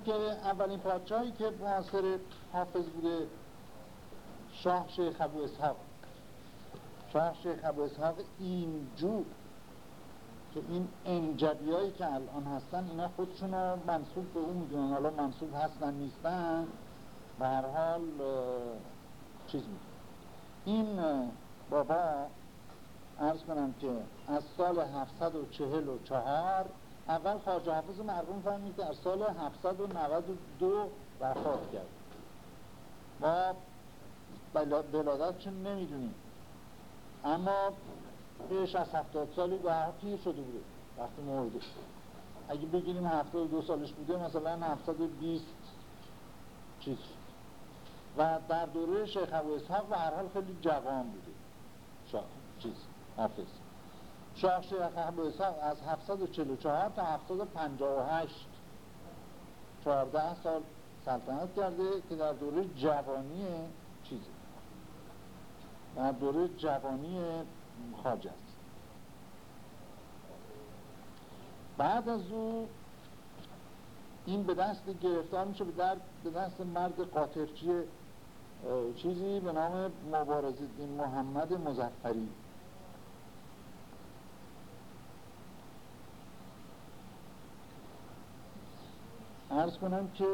کنم که اولین پادشاهی که معاصر حافظ بوده شاه شیخ ابو اسحاق شاه شیخ ابو اسحاق اینجور که این انجبی که الان هستن اینا خودشون رو منصوب به اون می‌دونن. حالا منصوب هستن نیستن به هر حال چیز می‌دونن این بابا ارز کنم که از سال 744 اول خواجه حافظ مرحوم فهمید در سال 792 وفات کرد. ما چون نمی‌دونیم. اما بهش از هفتاد سالی و پیر شده بوده. وقتی مرده. اگه بگیریم هفتاد دو سالش بوده مثلا هفتاد بیست چیز. و در دوره شیخ ابو اسحاق و هر حال خیلی جوان بوده. شاه چیز حافظ. شاه از 744 تا 758 14 سال سلطنت کرده که در دوره جوانی چیزی در دوره جوانی خاج است. بعد از او این به دست گرفتار میشه به دست مرد قاطرچی چیزی به نام مبارز محمد مزفری ارز کنم که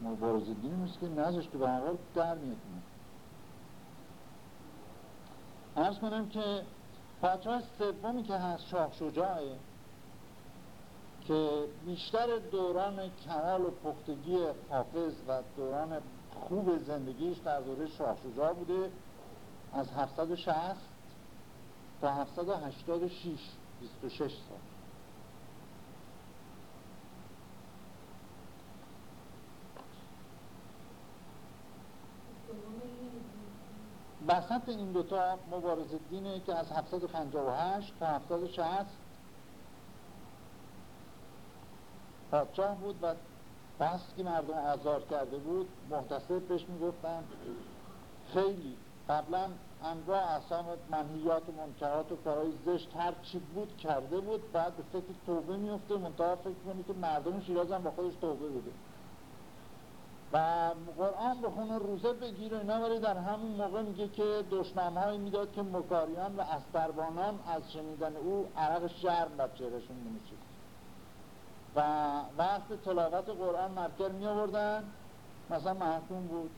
مبارز دینی مثل که نزش که به هر حال در میاد. ارز کنم که پادشاه سومی که هست شاه شجاعه که بیشتر دوران کمال و پختگی حافظ و دوران خوب زندگیش در دوره شاه شجاع بوده از 760 تا 786 26 سال. وسط این دوتا مبارز دینه که از 758 تا 760 پادشاه بود و بس که مردم آزار کرده بود محتصب بهش می‌گفتن خیلی قبلا انواع اصام منحیات و منکرات و کارهای زشت هر چی بود کرده بود بعد به فکر توبه میفته منتها فکر کنی که مردم شیراز هم با خودش توبه بده و قرآن به خونه روزه بگیر و اینا ولی در همون موقع میگه که دشمنهایی می‌داد که مکاریان و استربانان از شنیدن او عرق شرم بر چهرشون میمیشید و وقت تلاوت قرآن مرکر می آوردن مثلا محکوم بود.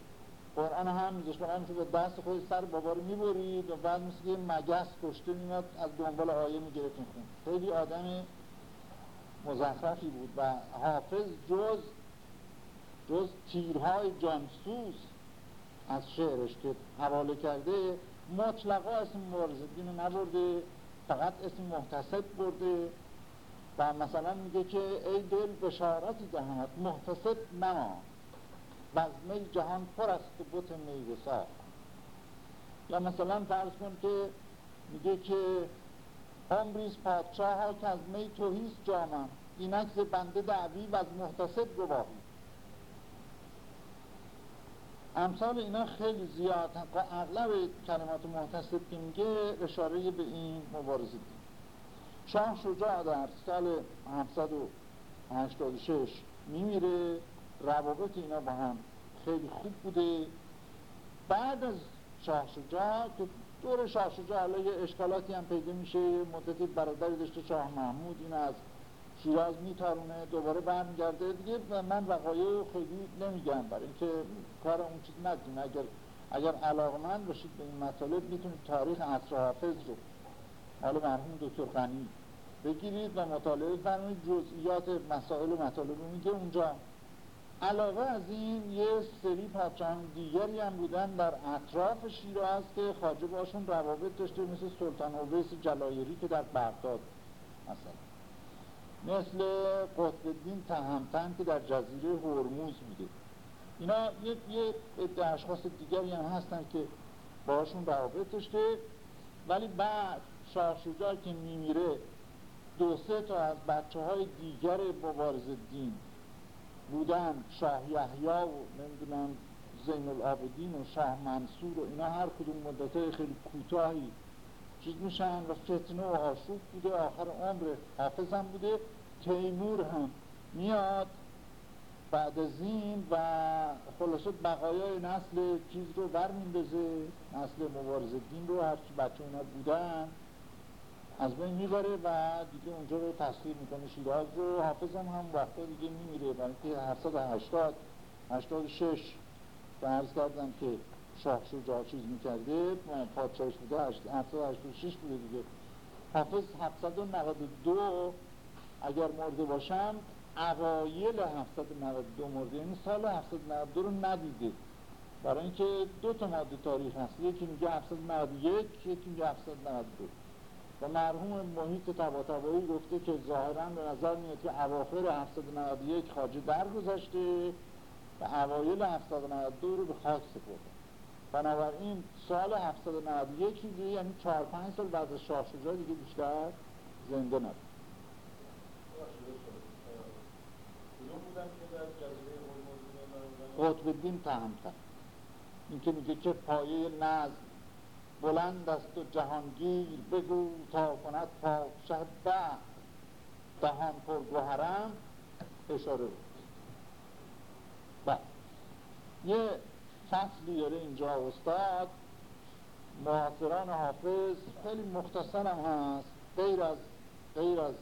قرآن هم میذاشت برای به دست خود سر بابا رو می‌برید و بعد مثل که مگس کشته میمد از دنبال آیه می‌گرفت خون خیلی آدم مزخرفی بود و حافظ جز جز تیرهای جانسوز از شعرش که حواله کرده مطلقا اسم مبارز دین نبرده فقط اسم محتسب برده و مثلا میگه که ای دل بشارتی دهند محتسب منا. بزمه جهان پر است بوت میوسا یا مثلا فرض کن که میگه که عمریز پادشاه ها که از می توهیست جامم اینک بنده دعوی و از محتسب گواهی. امثال اینا خیلی زیاد اغلب کلمات محتسب که میگه اشاره به این مبارزه. دید شاه شجاع در سال 786 میمیره. روابط اینا با هم خیلی خوب بوده. بعد از شاه شجاع که دور شاه شجاع علیه اشکالاتی هم پیدا میشه مدتی برادری داشته شاه محمود این از شیراز میتارونه دوباره برمیگرده دیگه من وقایع خیلی نمیگم برای اینکه کار اون چیز ندیم اگر اگر علاقمند باشید به این مطالب می‌تونید تاریخ عصر حافظ رو حالا مرحوم دکتر غنی بگیرید و مطالعه فرمایید جزئیات مسائل و مطالب میگه اونجا. علاوه از این یه سری پادشاهان دیگری هم بودن در اطراف شیراز که خاجه باشون روابط داشته مثل سلطان اویس جلایری که در بغداد مثلا. مثل قطب الدین تهمتن که در جزیره هرموز بوده. اینا یه, یه اشخاص دیگری هم هستن که باشون روابط داشته. ولی بعد شاه که میمیره دو سه تا از بچه های دیگر مبارز دین بودن شاه یحیی و نمی‌دونم زین العابدین و شاه منصور و اینا هر کدوم مدت خیلی کوتاهی چیز میشن و فتنه و آشوب بوده. آخر عمر حافظم بوده. تیمور هم میاد. بعد از این و خلاصه بقایای نسل چیز رو برمیندازه نسل مبارز دین رو هرچی بچه اونا بودن از بین می‌بره و دیگه اونجا رو تسلیم می‌کنه شیراز رو حافظ هم هم وقتا دیگه میمیره. برای که 780 86 و عرض کردم که شاه شجاع چیز می‌کرده پادشاهش بوده 786 بوده دیگه. حافظ 792 اگر مرده باشم اوایل 792 مرده یعنی سال 792 رو ندیده. برای اینکه دو تا ماده تاریخ هست. یکی میگه 791 یکی میگه 792 و مرحوم محیط تباتبایی گفته که ظاهرا به نظر میاد که اواخر 791 خاجه درگذشته و اوایل 792 رو به خاک سپرده. بنابراین سال 791 یعنی 4 5 سال بعد از شاه شجاع دیگه بیشتر زنده نبود. قطب الدین تهمتن این که میگه که پایه نظم. بلند است و جهانگیر بگو تا کند پادشه به دهان پرگوهرم اشاره بود بله. یه فصلی داره اینجا استاد معاصران حافظ خیلی مختصر هم هست. غیر از غیر از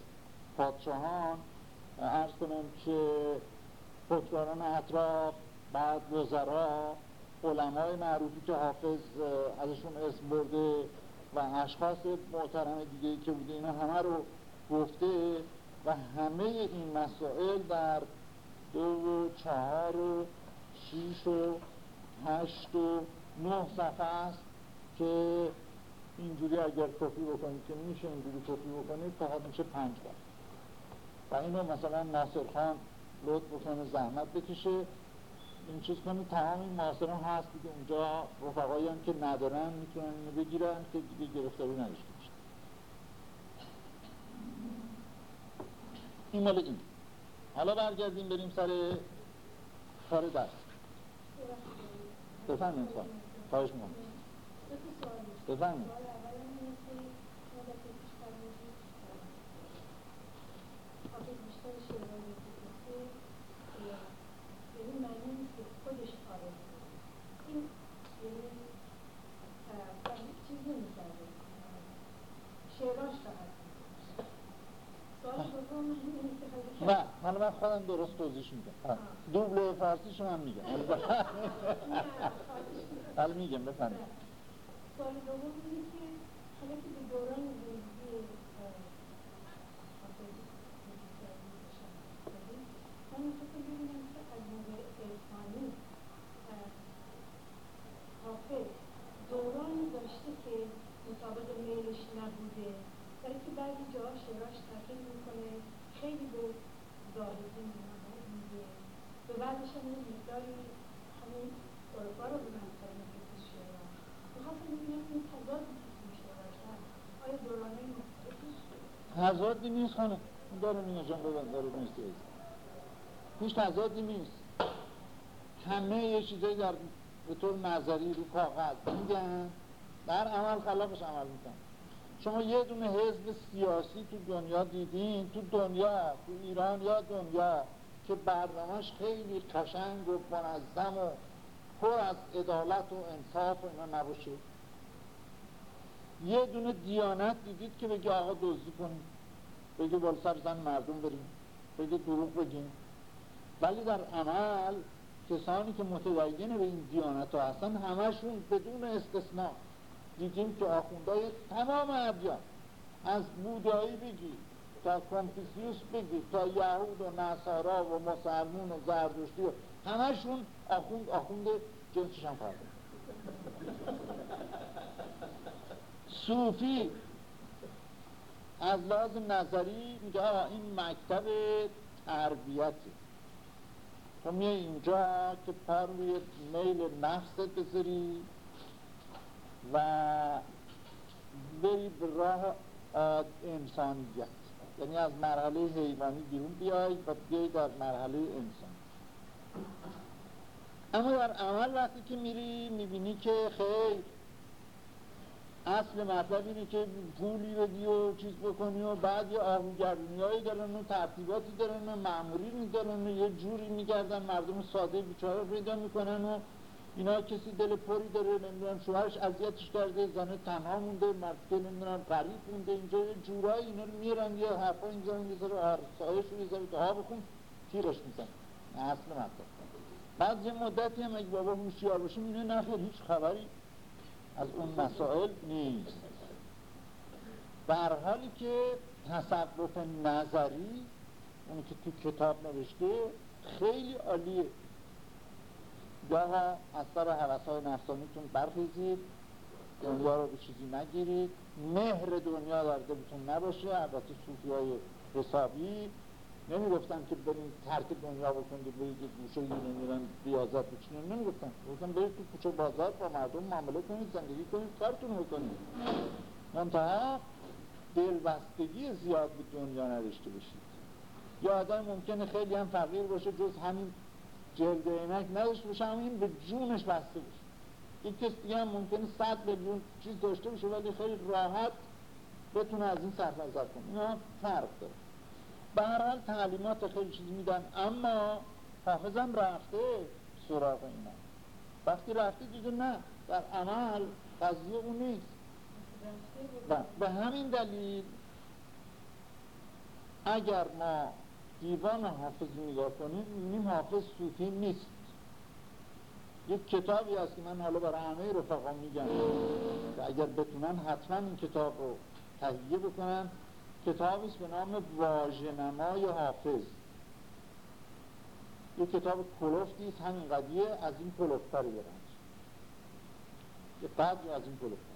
پادشاهان ارز کنم که حکمران اطراف بعد وزرا علمای معروفی که حافظ ازشون اسم برده و اشخاص محترم دیگه که بوده اینا همه رو گفته و همه این مسائل در دو و چهار و شیش و هشت و نه صفحه است که اینجوری اگر کپی بکنید که میشه اینجوری کپی بکنید فقط میشه پنج بار و اینو مثلا ناصر خان لطف بکنه زحمت بکشه. این چیز کنه تمام این معاصران هست دیگه. اونجا رفقایی هم که ندارن می‌تونن اینو بگیرن که دیگه گرفتاری نداشته باشه این مال این. حالا برگردیم بریم سر کار درس. خواهیم خواهش می‌کنم. بفهمیم نه حالا من خودم درست توضیح میگم دوبله فارسی شما هم میگم. حالا میگم بفرمایید. سال دوم اینه که حالا که به دوران زندگی من می‌خواستم ببینم که از نظر ارفانی حافظ دورانی داشته که مطابق میلش نبوده برای که بعضی جاها شعراش تاکید می‌کنه خیلی به زاهدی میگه به بعدش هم یه تضادی نیست خانه داره میگه جان ببند داره نیست. هیچ تضادی نیست. همه یه چیزایی در به طور نظری رو کاغذ میگن در عمل خلافش عمل می‌کنن. شما یه دونه حزب سیاسی تو دنیا دیدین تو دنیا تو ایران یا دنیا که برنامهش خیلی قشنگ و منظم و پر از عدالت و انصاف و اینا نباشه. یه دونه دیانت دیدید که بگه آقا دزدی کنیم بگه بال سر زن مردم بریم. بگه دروغ بگیم. ولی در عمل کسانی که متدین به این دیانت ها هستن همشون بدون استثناء. دیدیم که آخوندهای تمام ادیان از بودایی بگی تا کنفیسیوس بگی تا یهود و نصارا و مسلمون و زردشتی و همشون آخوند آخوند جنسش هم فرده صوفی از لازم نظری میگه این مکتب تربیتی. تو میای اینجا که پر روی میل نفست بذاری و بری به راه انسانیت. یعنی از مرحله حیوانی بیرون بیایید و بیایید در مرحله انسان. اما در عمل وقتی که میری می‌بینی که خیلی اصل مطلب اینه که پولی بدی و چیز بکنی و بعد یه آهوگردونی هایی دارن و ترتیباتی دارن و معمولی دارن و یه جوری میگردن مردم ساده بیچاره پیدا می‌کنن و اینا کسی دل پری داره نمی‌دونم شوهرش اذیتش کرده زنه تنها مونده مرد نمی‌دونم غریب مونده اینجا جورایی اینا رو میرن یه حرفا می‌زنن یه ذره سایش ذره دعا بخون تیرش میزن اصل مطلب. بعد یه مدتی هم اگه بابا هوشیار باشه اینه نخیر هیچ خبری از اون مسائل نیست. بر حالی که تصرف نظری اونی که تو کتاب نوشته خیلی عالیه. گاه از سر حوث های نفسانیتون برخیزید. دنیا رو به چیزی نگیرید. مهر دنیا در دلتون نباشه. البته صوفی های حسابی. نمی گفتن که بریم ترک دنیا بکنید برید یه گوشه یه نمیرن ریاضت بچینید نمی گفتن برید تو کوچه بازار با مردم معامله کنید زندگی کنید کارتون بکنید منتها دلبستگی زیاد به دنیا نداشته باشید. یا آدم ممکنه خیلی هم فقیر باشه جز همین جلد عینک نداشته باشه همین این به جونش بسته باشه. یک کس دیگه هم ممکنه صد میلیون چیز داشته باشه ولی خیلی راحت بتونه از این صرف نظر کنه. اینا فرق داره. به هر حال تعلیمات خیلی چیز میدن اما حافظم رفته سراغ اینا. وقتی رفته دیگه نه در عمل قضیه اون نیست. به همین دلیل اگر ما دیوان حافظ نگاه کنیم می‌بینیم حافظ صوفی نیست. یک کتابی هست که من حالا برای همه رفقا میگم. اگر بتونن حتما این کتاب رو تهیه بکنن کتابی است به نام واژه‌نمای حافظ. یک کتاب کلفتی است همین قضیه از این کلفتر برن یه قدر از این کلفتر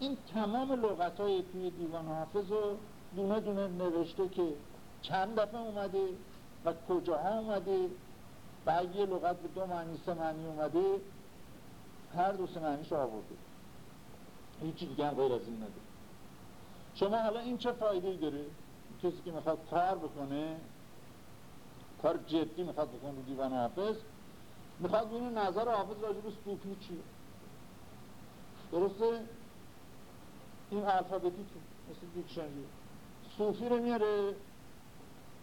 این تمام لغت های توی دیوان حافظ رو دونه دونه نوشته که چند دفعه اومده و کجاها اومده و یه لغت به دو معنی سه معنی اومده هر دو سه معنیش آورده هیچی دیگه هم غیر از این نداره شما حالا این چه فایده ای داره؟ کسی که می‌خواد کار بکنه کار جدی می‌خواد بکنه رو دیوان حافظ می‌خواد بینه نظر حافظ راجع به صوفی چیه. درسته؟ این الفابتی تو مثل دیکشنری. صوفی رو میاره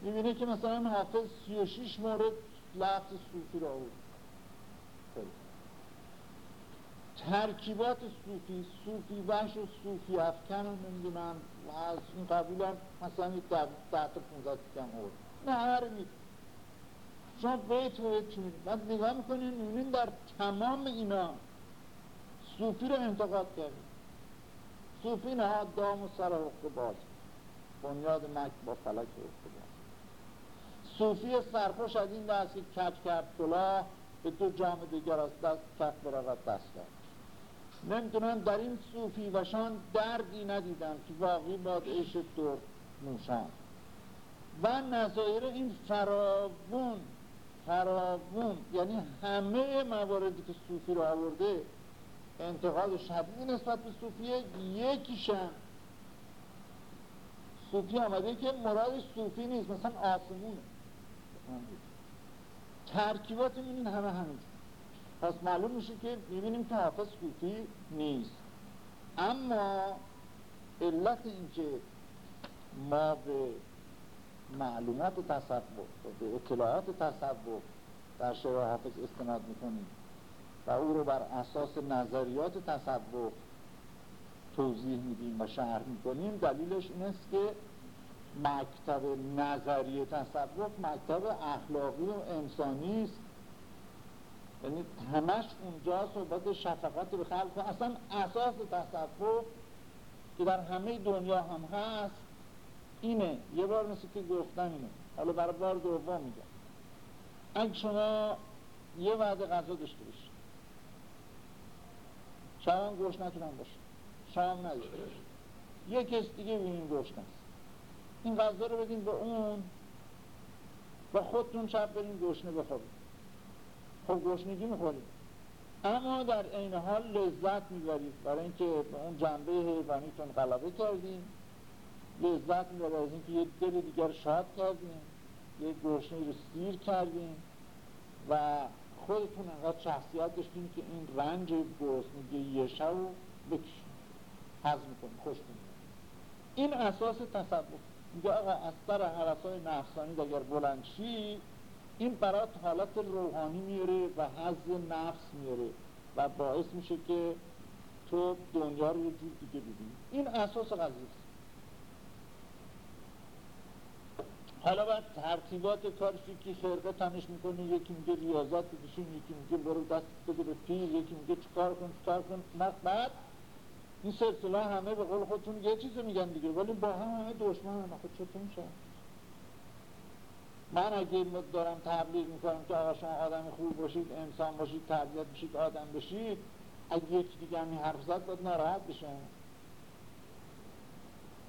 می‌بینه که مثلا حافظ 36 مورد لفظ صوفی رو آورد ترکیبات صوفی صوفی وش و صوفی افکن رو نمی‌دونم. از این قبیل هم مثلا یک ده تا پونزد کم آورد نه هر می شما بیت و بیت چونید بعد نگاه می‌کنین می‌بینین در تمام اینا صوفی رو انتقاد کردیم صوفی نه دام و سر حق باز. بنیاد مک با فلک باز صوفی سرخوش از این دست که کج کرد کلاه به دو جام دیگر از دست کف برود دست کرد نمی‌دونم در این صوفی وشان دردی ندیدم که واقعی باد عیش دور نوشان و نظایر این فراوون فراوون یعنی همه مواردی که صوفی رو آورده انتقاد شدید نسبت به صوفیه یکیشن. صوفی آمده که مراد صوفی نیست مثلا آسمونه. ترکیبات این همه همین. پس معلوم میشه که می‌بینیم که حافظ صوفی نیست. اما علت اینکه ما به معلومات و به اطلاعات تصور در شعر حافظ استناد می‌کنیم و او رو بر اساس نظریات تصور توضیح میدیم و شهر می‌کنیم. دلیلش این است که مکتب نظری تصور مکتب اخلاقی و انسانی است. یعنی همش اونجا صحبت شفقت به خلق اصلا اساس تصور که در همه دنیا هم هست اینه. یه بار مثل که گفتم اینه. حالا برای بار دوم میگم. اگه شما یه وعده غذا داشته باشید شما گوش نتونم باشه. شام نداشته باشید یه کس دیگه بینیم گوش نست این غذا رو بدین به اون و خودتون شب برین گوشنه بخورید خب گوشنگی می‌خورید. اما در این حال لذت می‌برید. برای اینکه اون جنبه حیوانیتون غلبه کردین. لذت می‌بره از اینکه یه دل دیگر شاد کردیم یه گرسنه رو سیر کردیم و خودتون انقدر شخصیت داشتیم که این رنج گرسنگی یه شب رو بکشیم حضم کنیم خوش کنیم این اساس تصوف میگه آقا از سر حرفای نفسانی اگر بلند شی این برات حالت روحانی میاره و حض نفس میاره و باعث میشه که تو دنیا رو یه جور دیگه ببینی. این اساس قضیه حالا بعد ترتیبات کارش یکی خرقه تنش می‌کنه یکی میگه ریاضت بکشین یکی میگه برو دست بده به پیر یکی میگه چکار کن چکار کن. بعد این سلسله همه به قول خودتون یه چیزی میگن دیگه ولی با هم همه دشمن هم خود چطور میشه؟ من اگه دارم تبلیغ می‌کنم که آقا شما آدم خوب باشید انسان باشید تربیت بشید آدم بشید اگه یکی دیگه همین حرف زد باید ناراحت بشه.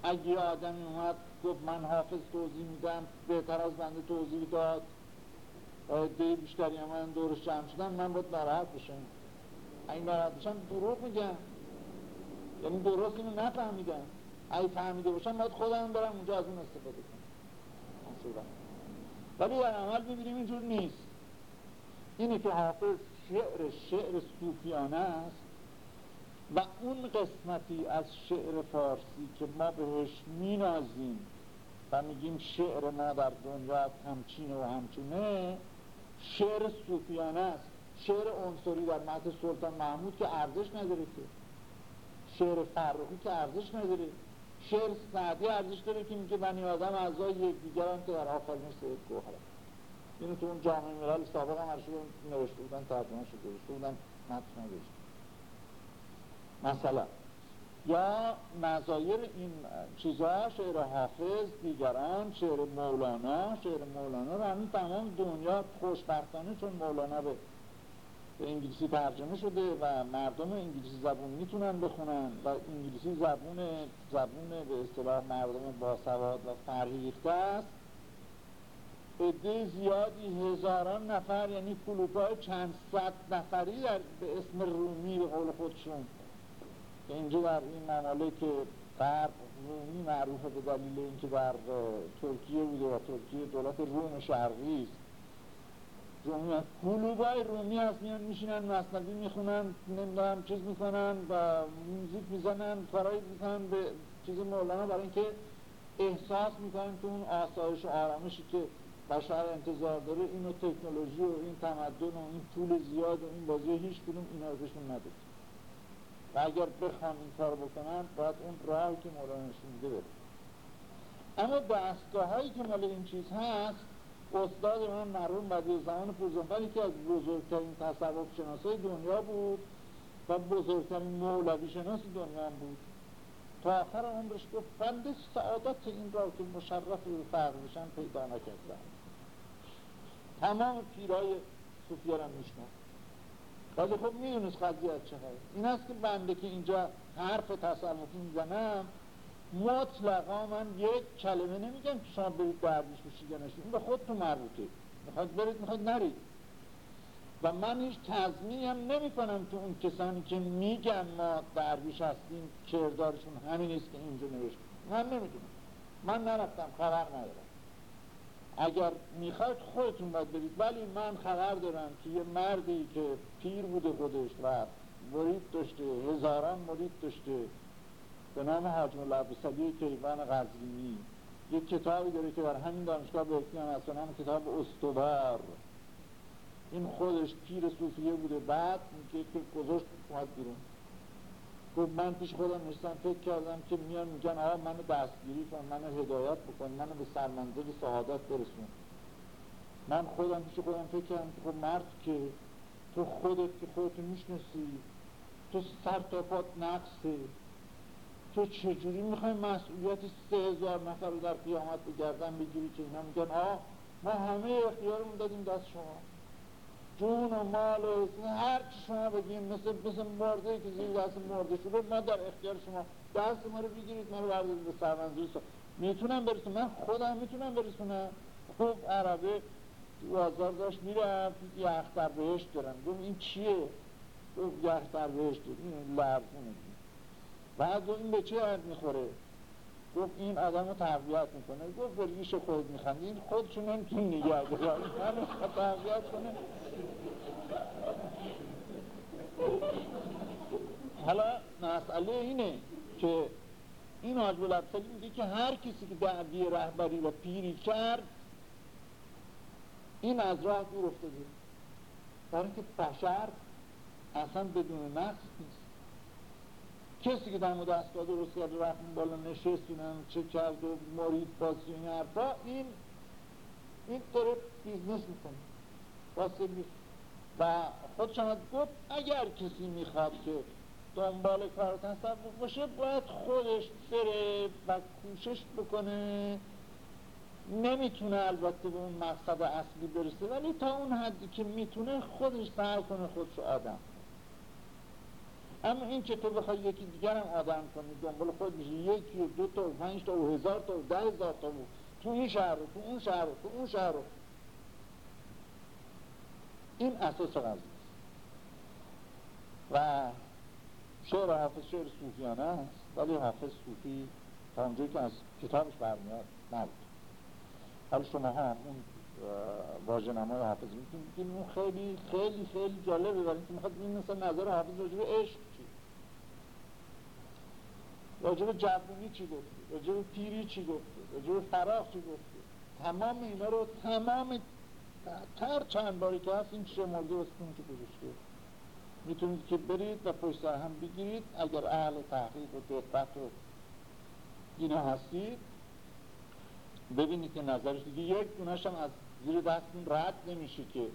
اگه آدمی اومد گفت من حافظ توضیح میدم بهتر از بنده توضیح داد ده بیشتری من دورش جمع شدن من باید ناراحت بشم. اگه ناراحت بشم دروغ میگم. یعنی درست اینو نفهمیدم اگه فهمیده باشم باید خودم برم اونجا از اون استفاده کنم. ولی در عمل می‌بینیم اینجور نیست. اینه که حافظ شعر شعر صوفیانه است و اون قسمتی از شعر فارسی که ما بهش مینازیم و میگیم شعر ما در دنیا همچینه و همچونه شعر صوفیانه است. شعر عنصری در متن سلطان محمود که ارزش نداره که. شعر فرقی که ارزش نداره. شعر سعدی ارزش داره که میگه بنی آدم اعضای یکدیگرن که در آفرینش سید گوهره اینو تو اون جامعه ملل سابق هم نوشته بودن ترجمه شده بودن متن نوشته مثلا یا نظایر این چیزها شعر حافظ دیگران شعر مولانا شعر مولانا رو همین تمام دنیا خوشبختانه چون مولانا به به انگلیسی ترجمه شده و مردم انگلیسی زبون می‌تونن بخونن و انگلیسی زبون زبون به اصطلاح مردم باسواد و فرهیخته است. عده زیادی هزاران نفر یعنی کلوپای چند صد نفری در به اسم رومی به قول خودشون. که اینجا در این ممالک غرب رومی معروفه به دلیل اینکه در ترکیه بوده و ترکیه دولت روم شرقی است. رومی کلوبای رومی هست میان میشینن مصنبی می‌خونن نمی‌دونم چیز می‌کنن و موزیک می‌زنن کارایی می‌کنن به چیز مولانا برای اینکه احساس می‌کنن که اون آسایش و آرامشی که بشر انتظار داره اینو تکنولوژی و این تمدن و این طول زیاد و این بازی هیچ کدوم اینا رو نداره و اگر بخوان این کار بکنن باید اون راهی که مولانا نشون میده بره اما دستگاه هایی که مال این چیز هست استاد من مرحوم بدی زمان پورزنفر که از بزرگترین تصوف شناسای دنیا بود و بزرگترین مولوی شناس دنیا بود. تا آخر عمرش گفت بنده سعادت این را که مشرف رو فرق بشن پیدا نکردم. تمام پیرای صوفیه را میشنم ولی خب می‌دونست قضیت چه این است که بنده که اینجا حرف تصوفی می‌زنم مطلقا من یک کلمه نمیگم که شما برید دردیش بشید یا نشید این به خودتون مربوطه. می‌خواد برید می‌خواد نرید. و من هیچ تضمینی هم نمی کنم که اون کسانی که میگن ما درویش هستیم کردارشون همین نیست که اینجا نوشت. من نمی‌دونم. من نرفتم خبر ندارم. اگر می‌خواید خودتون باید برید. ولی من خبر دارم که یه مردی که پیر بوده خودش و مرید داشته هزاران مرید داشته به نام حاجم العبدالسلی کیوان غزلینی یک کتابی داره که در همین دانشگاه به هم نام کتاب استوار. این خودش پیر صوفیه بوده. بعد میگه که گذاشت اومد بیرون. گفت من پیش خودم نشستم فکر کردم که میان میگن آقا منو دستگیری کن منو هدایت بکن منو به سرمنزل سعادت برسون. من خودم پیش خودم فکر کردم که خب مرد که تو خودت که خودتو میشنسی تو سر تا پات نقصه. تو چجوری می‌خوای مسئولیت سه هزار نفر در قیامت به گردن بگیری که اینا میگن آه ما همه اختیارمون دادیم دست شما. جون و مال و هر چی شما بگیم مثل مثل مرده که زیر دست مرده شده ما در اختیار شما. دست ما رو بگیرید ما رو بردارید به سرمنزل. می‌تونم برسونم؟ من خودم می‌تونم برسونم. خوب عربه بازار داشت می‌رفت یه اختر بهشت دارم. گفت این چیه؟ گفت یه اختر بهشت. این لرزونه. بعد این به چه عرض می‌خوره؟ گفت این آدم رو تربیت می‌کنه. گفت به ریش خود میخندی این خودشون نمیتون نگه دارن همه تربیت کنه. حالا مسئله اینه که این حاج بلبسلی میگه که هر کسی که دعوی رهبری و پیری کرد این از راه دور افتاده. برای که بشر اصلا بدون نقص نیست. کسی که در دستگاه درست کرده رفت بالا نشست چه کرد و مرید بازی این حرفا این این داره business می‌کنه. واسه و خودش هم گفت اگر کسی می‌خواد که دنبال کار تصوف باشه باید خودش بره و کوشش بکنه. نمی‌تونه البته به اون مقصد اصلی برسه ولی تا اون حدی که می‌تونه خودش سعی کنه خودش آدم. اما این که تو بخوای یکی دیگر هم آدم کنی دنبال خود میشه یکی و دو تا و پنج تا و هزار تا و ده هزار تا و تو این شهر و تو اون شهر و تو اون شهر و این اساس قضیه و شعر حافظ شعر صوفیانه است ولی حافظ صوفی تا اونجایی که از کتابش برمیاد نبود. حالا شما هم اون واژه نمای حافظ می‌تونید. اون خیلی خیلی خیلی جالبه. ولی اینکه می‌خواد این مثلا نظر حافظ راجع به عشق. به جوونی چی گفته راجع به پیری چی گفته راجع به فراغ چی گفته تمام اینا رو تمام تر چند باری که هست این شمرده واسه که گذاشته می‌تونید که برید و پشت هم بگیرید. اگر اهل تحقیق و دقت و اینا هستید ببینید که نظرش دیگه یک دونش هم از زیر دستون رد نمیشه که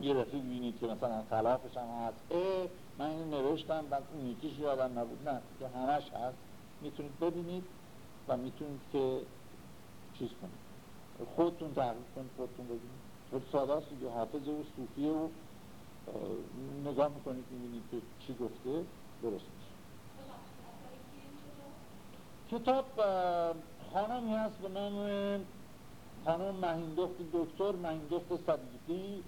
یه رفیق بینید که مثلا خلافش هم هست. اه من این نوشتم بعد اون یکیش یادم نبود. نه که همش هست. می‌تونید ببینید و می‌تونید که چیز کنید. خودتون تحقیق کنید خودتون ببینید. خود ساده است دیگه. حافظ و صوفیه و نگاه می‌کنید می‌بینید که چی گفته. درست میشه. کتاب خانمی هست به نام خانم مهیندخت دکتر مهیندخت صدیقی.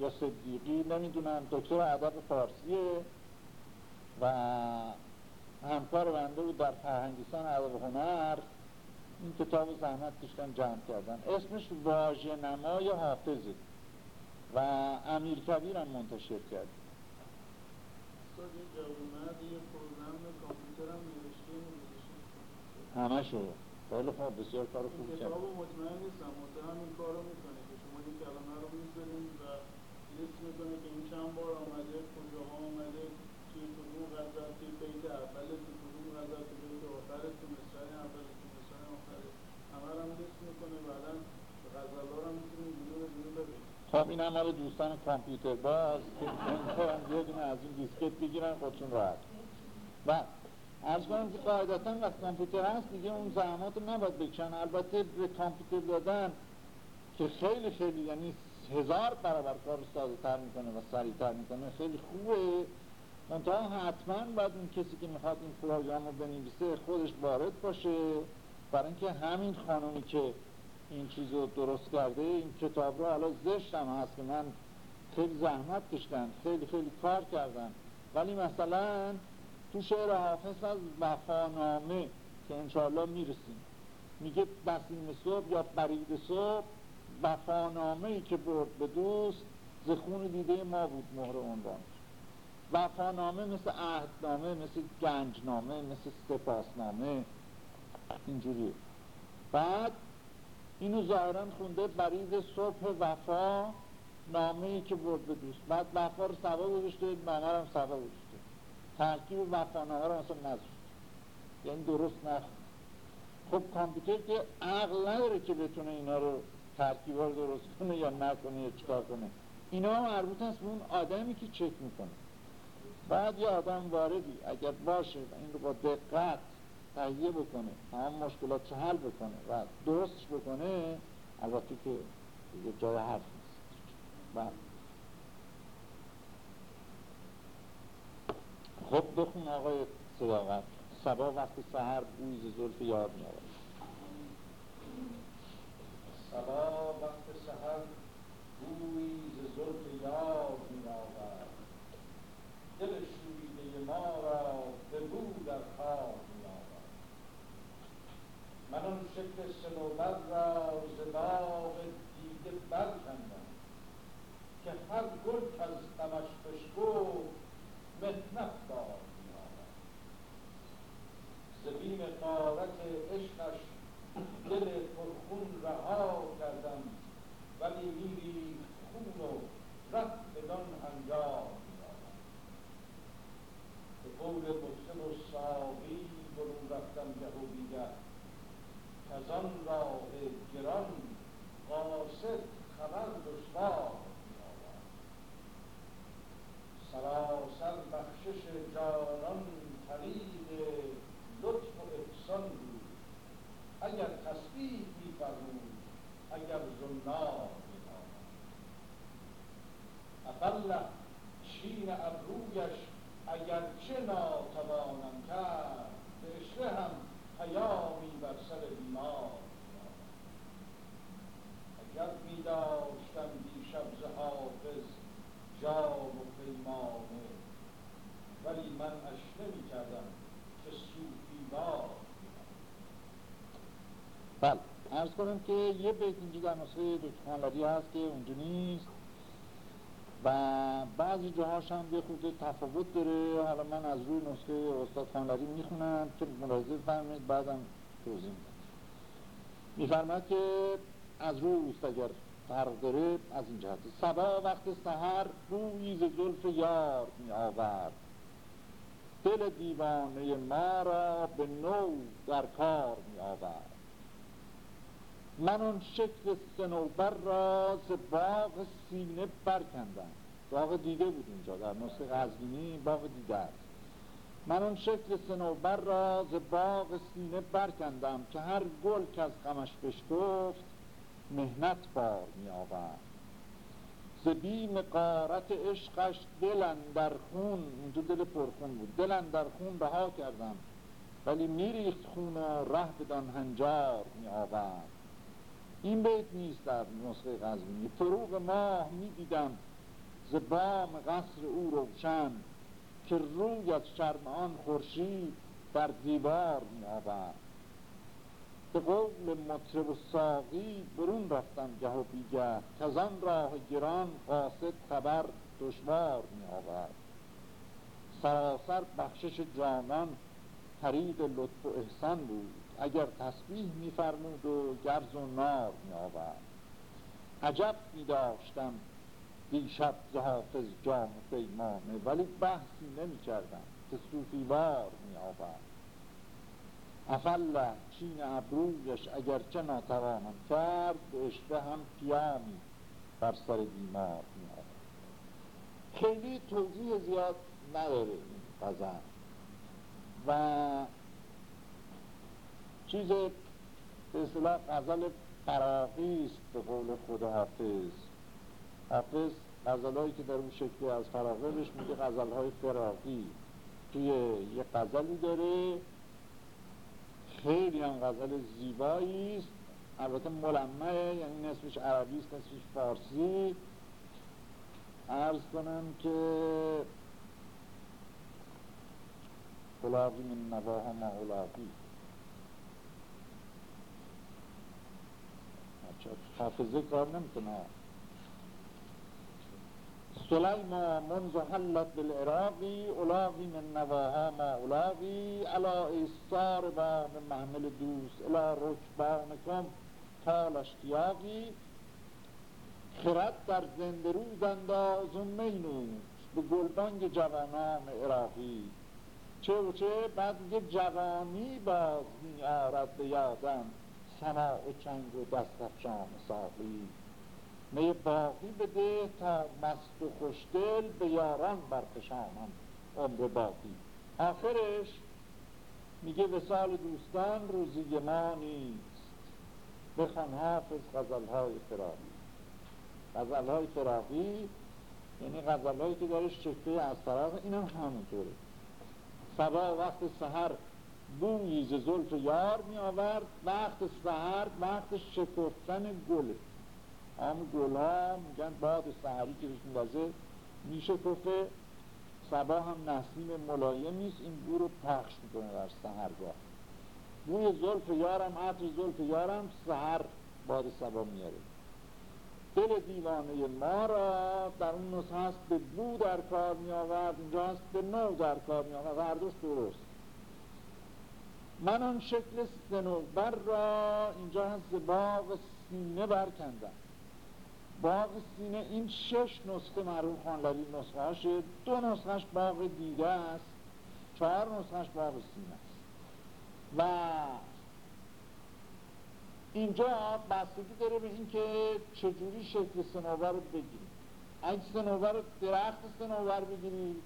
یا صدیقی نمی‌دونم دکتر ادب فارسیه و همکار بنده بود در فرهنگستان ادب هنر. این کتاب زحمت کشتن جمع کردن. اسمش واژه نمای حافظه. و امیر کبیر هم منتشر کرد. همه شو. خیلی خوب بسیار کار خوب کرد. کتاب مطمئن نیستم مطمئن این کار رو می‌کنه که شما این کلمه رو می‌زنید و لیست می‌کنه که این چند بار آمده کجاها آمده توی کدوم غزل توی بیت اول توی کدوم غزل توی بیت آخر توی مصرع اول توی مصرع آخر. همه رو هم لیست می‌کنه بعدا غزل ها رو می‌تونید بیرون بیرون ببینید خب این هم رو دوستان کامپیوتر باز یه دونه از این دیسکت بگیرن خودشون راحت. و ارز کنم که قاعدتا وقت کامپیوتر هست دیگه اون زحمات رو نباید بکشن. البته به کامپیوتر دادن که خیلی خیلی یعنی هزار برابر کار ساده تر می‌کنه و سریع تر می‌کنه. خیلی خوبه. منتها حتما باید اون کسی که می‌خواد این پروگرام رو بنویسه خودش وارد باشه. برای اینکه همین خانومی که این چیز رو درست کرده این کتاب رو حالا زشتم هست که من خیلی زحمت کشتم خیلی خیلی کار کردم. ولی مثلا تو شعر حافظ از وفانامه که انشاءالله می‌رسیم. میگه بسیم صبح یا برید صبح وفانامه ای که برد به دوست زخون دیده ما بود مهر عنوان وفانامه مثل عهدنامه مثل گنجنامه مثل سپاسنامه. اینجوریه بعد اینو ظاهرا خونده برید صبح وفا نامه ای که برد به دوست. بعد وفا رو سوا گذاشته معنی هم سوا گذاشته. ترکیب وفانامه رو اصلا نذاشته. یعنی درست نخون خب کامپیوتر که عقل نداره که بتونه اینا رو ترکیب رو درست کنه یا نکنه یا چکار کنه. اینا مربوط هست به اون آدمی که چک می‌کنه. بعد یه آدم واردی اگر باشه و این رو با دقت تهیه بکنه تمام مشکلات حل بکنه و درستش بکنه البته که یه جای حرف نیست. بعد خب بخون آقای صداقت. سبا وقتی سهر بویز زلف یاد میاد سبا وقت سحر بوی ز زلف یار میآورد دل شوریده ما را به بو در می آورد. من آن شکل صنوبر را ز باغ دیده برکندم که هر گل کز غمش بشکفت محنت بار میآورد ز بیم غارت عشقش دل پرخون رها کردم ولی میری خون و رفت بدان انجام به قول مسلم و ساقی برون رفتم یهودیت کزان را کنم که یه بیت اینجا در نسخه دکتر هست که اونجا نیست و بعضی جاهاش هم یه خود تفاوت داره. حالا من از روی نسخه استاد خانلری می‌خونم که ملاحظه فرمید بعدم توضیح میدم. میفرمد که از روی اوست اگر فرق داره از این جهت. سبا وقت سهر روی ز زلف یار می آورد دل دیوانه ما را به نو در کار می آورد من اون شکل سنوبر را ز باغ سینه برکندم. باغ دیده بود اینجا در نسخه غزبینی باغ دیده است. من اون شکل سنوبر را ز باغ سینه برکندم که هر گل که از غمش بشکفت مهنت بار می آورد ز بیم قارت عشقش دل در خون اونجا دل پرخون بود. دل در خون رها کردم ولی میریخت خون و ره بدان هنجار می آورد این بیت نیست در نسخه غزبینی فروغ ماه می دیدم ز بام قصر او روشن که روی از شرم آن خورشید بر دیوار می آورد به قول مطرب و ساقی برون رفتم گه و بیگه که آن راه گران قاصد خبر دشوار می آورد سراسر بخشش جانان طریق لطف و احسان بود. اگر تسبیح میفرمود و گرز و نار می آورد عجب می داشتم دیشب ز حافظ جام پیمانه ولی بحثی نمی کردم که صوفیوار می آورد افله چین ابرویش اگرچه ناتوانم کرد به اشته هم پیامی بر سر بیمار می آورد خیلی توضیح زیاد نداره این و چیز به اصطلاح غزل فراقی است به قول خود حافظ. حافظ غزلهایی که در اون شکلی از فراقه بهش میگه غزلهای فراقی توی یه غزلی داره. خیلی هم غزل زیبایی است. البته ملمه یعنی نصفش عربی است نصفش فارسی. عرض کنم که خلاقی من نواها ما حافظه کار نمی‌کنه. سلیما منذ حلت بالعراقی اولاقی من نواها ما اولاقی علا ایستار بان محمل دوست الا رکبانکم تال اشتیاقی. خرد در زنده روز انداز و مینوش به گلبانگ جوانان عراقی. چه و چه بعد یه جوانی باز می آرد به یادم. سنا و چنگ و دست افشان ساقی. می باقی بده تا مست و خوشدل به یاران برکشانم عمر باقی. آخرش میگه وسال دوستان روزی ما نیست. بخوان حافظ غزلهای فراقی. غزلهای فراقی یعنی غزلهایی که داره شکلی از طرف این هم همونطوره. سبا وقت سهر بویی ز زلف یار می آورد وقت سهر وقت شکفتن گله هم گل ها میگن باد سهری که بهش میندازه میشه کفه سبا هم نسیم ملایم نیست این بو رو پخش می‌کنه در سهرگاه بوی زلف یارم عطر زلف یارم سهر باد سبا میاره دل دیوانه ما را در اون نسخه هست به بو در کار می آورد اینجا هست به نو در کار می آورد هر درست. من آن شکل سنوبر را اینجا هست باغ سینه برکندم. باغ سینه این شش نسخه مرحوم نسخه هاشه دو نسخهش باغ دیگه است چهار نسخهش باغ سینه است. و اینجا بستگی داره به اینکه چجوری شکل سنوبر رو بگیریم. اگه سنوبر درخت سنوبر بگیری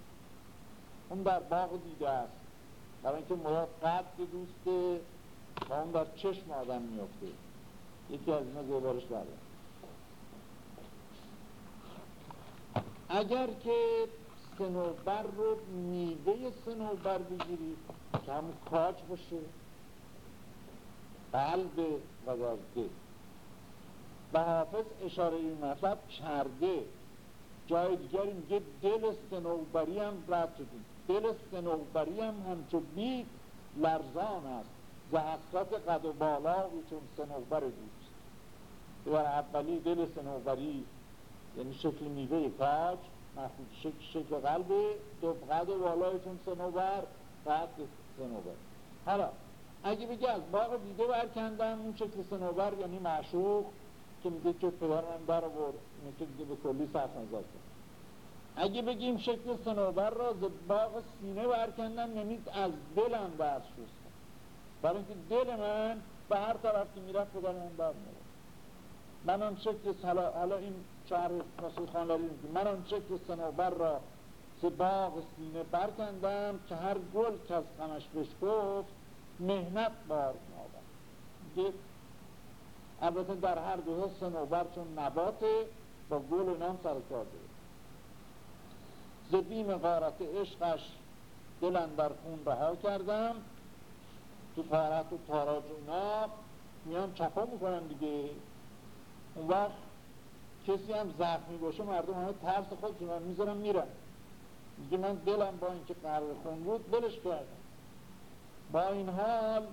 اون در باغ دیده است. برای اینکه مراد قد دوسته و اون در چشم آدم میفته یکی از اینا زیبارش برده اگر که سنوبر رو میوه سنوبر بگیرید که همون کاج باشه. قلب و دل و حافظ اشاره این مطلب کرده. جای دیگری میگه دل سنوبری هم رد شدیم دل سنوبری هم همچو بید لرزان است. زهستات قد و بالا چون سنوبر دوست. و اولی دل سنوبری یعنی شکل میوه کاج مخصوص شکل, شکل قلب دو قد و بالای چون سنوبر قد سنوبر حالا اگه بگی از باغ دیده برکندم اون شکل سنوبر یعنی معشوق که میگه که پدرم در آورد اینه که دیگه به کلی صرف اگه بگیم شکل سنوبر را باغ سینه برکندم یعنی از دلم برد شستم برای اینکه دل من به هر طرف که می‌رفت پدر من بر من آن شکل حالا این شهر ناصر خانلاری میگه من آن شکل سنوبر را ز باغ سینه برکندم که هر گل که از غمش بشکفت مهنت بار میآورد البته در هر دو سنوبر چون نباته با گل نام سر کار ز بیم غارت عشقش دلن در خون رها کردم. تو غارت و تاراج اونا میان چپا می‌کنن دیگه. اون وقت کسی هم زخمی باشه مردم همه ترس خودشون هم می‌ذارن میرن. میگه من دلم با اینکه قرار خون بود بلش کردم. با این حال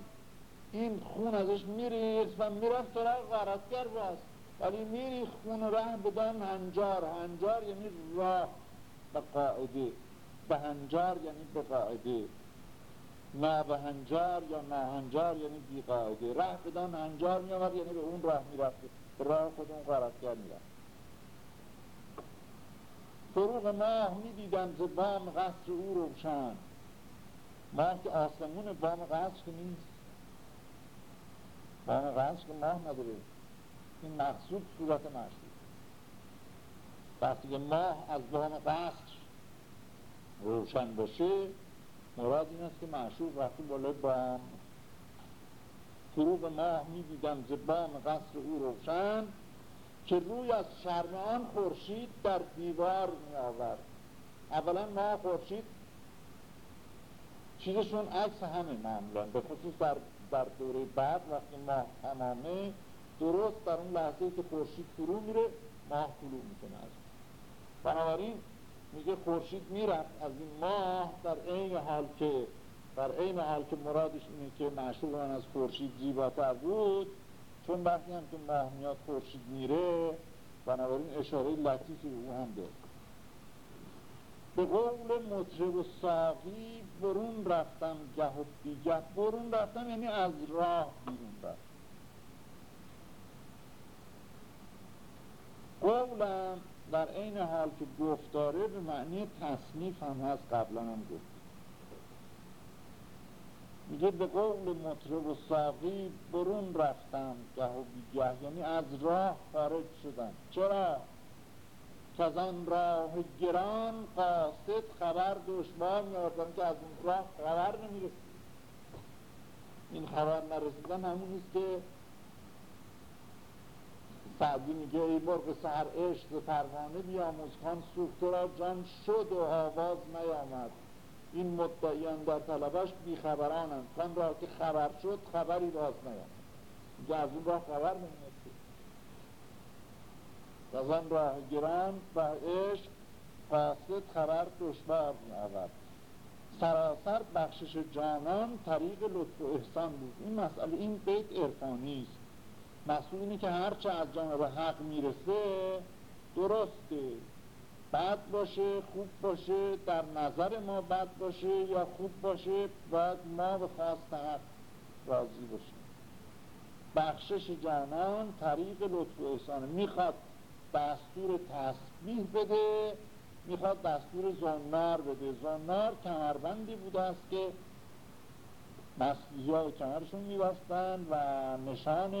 این خون ازش میریخت و می‌رفت سراغ غارتگر باز. ولی میریخت خون ره بدن هنجار هنجار یعنی راه. به قاعده به هنجار یعنی به قاعده نه به هنجار یا نه هنجار یعنی بی قاعده ره بدن هنجار می یعنی به اون راه می راه خود اون غارتگر می رفت فروغ ماه می دیدم ز بام قصر او روشن. ماه که آسمون بام قصر که نیست. بام قصر که ماه نداره. این مقصود صورت مشهور وقتی که ماه از بام قصر روشن باشه مراد این است که معشوق وقتی بالای بام فروغ ماه می دیدم ز بام قصر او روشن که روی از شرم آن خورشید در دیوار می آورد اولا ماه خورشید چیزشون عکس همه معمولا به خصوص در, در دوره بعد وقتی ماه تمامه درست در اون لحظه که خورشید فرو میره ماه طلوع می‌کنه. از بنابراین میگه خورشید می‌رفت از این ماه در عین حال که در عین حال که مرادش اینه که معشوق من از خورشید زیباتر بود چون وقتی هم که میاد خورشید میره بنابراین اشاره لطیفی او هم داره به قول مطرب و ساقی برون رفتم گه و بیگه. برون رفتم یعنی از راه بیرون رفتم. در این حال که گفتاره به معنی تصنیف هم هست قبلا هم گفت. میگه به قول مطرب و ساقی برون رفتم گه و بیگه یعنی از راه خارج شدم. چرا؟ که از آن راه گران قاصد خبر دشمار میاردن که از اون راه خبر نمی‌رسید. این خبر نرسیدن همون نیست که سعدی میگه ای مرغ سهر عشق ز پروانه بیاموز خان سوخته را جان شد و آواز نیامد. این مدعیان در طلبش بیخبرانند. خان را که خبر شد خبری باز نیامد. میگه از اون راه خبر نمیاد از آن راه گران و عشق فاسد خبر دشبار میآورد سراسر بخشش جانان طریق لطف و احسان بود. این مسئله این بیت عرفانی است. مسئول اینه که هرچه از جانب حق می‌رسه درسته. بد باشه خوب باشه در نظر ما بد باشه یا خوب باشه باید ما به خواست حق راضی باشیم بخشش جانان طریق لطف و احسانه. می‌خواد دستور تسبیح بده می‌خواد دستور زنار بده. زنار کمربندی بوده است که مسیحی ها کمرشون میبستن و نشان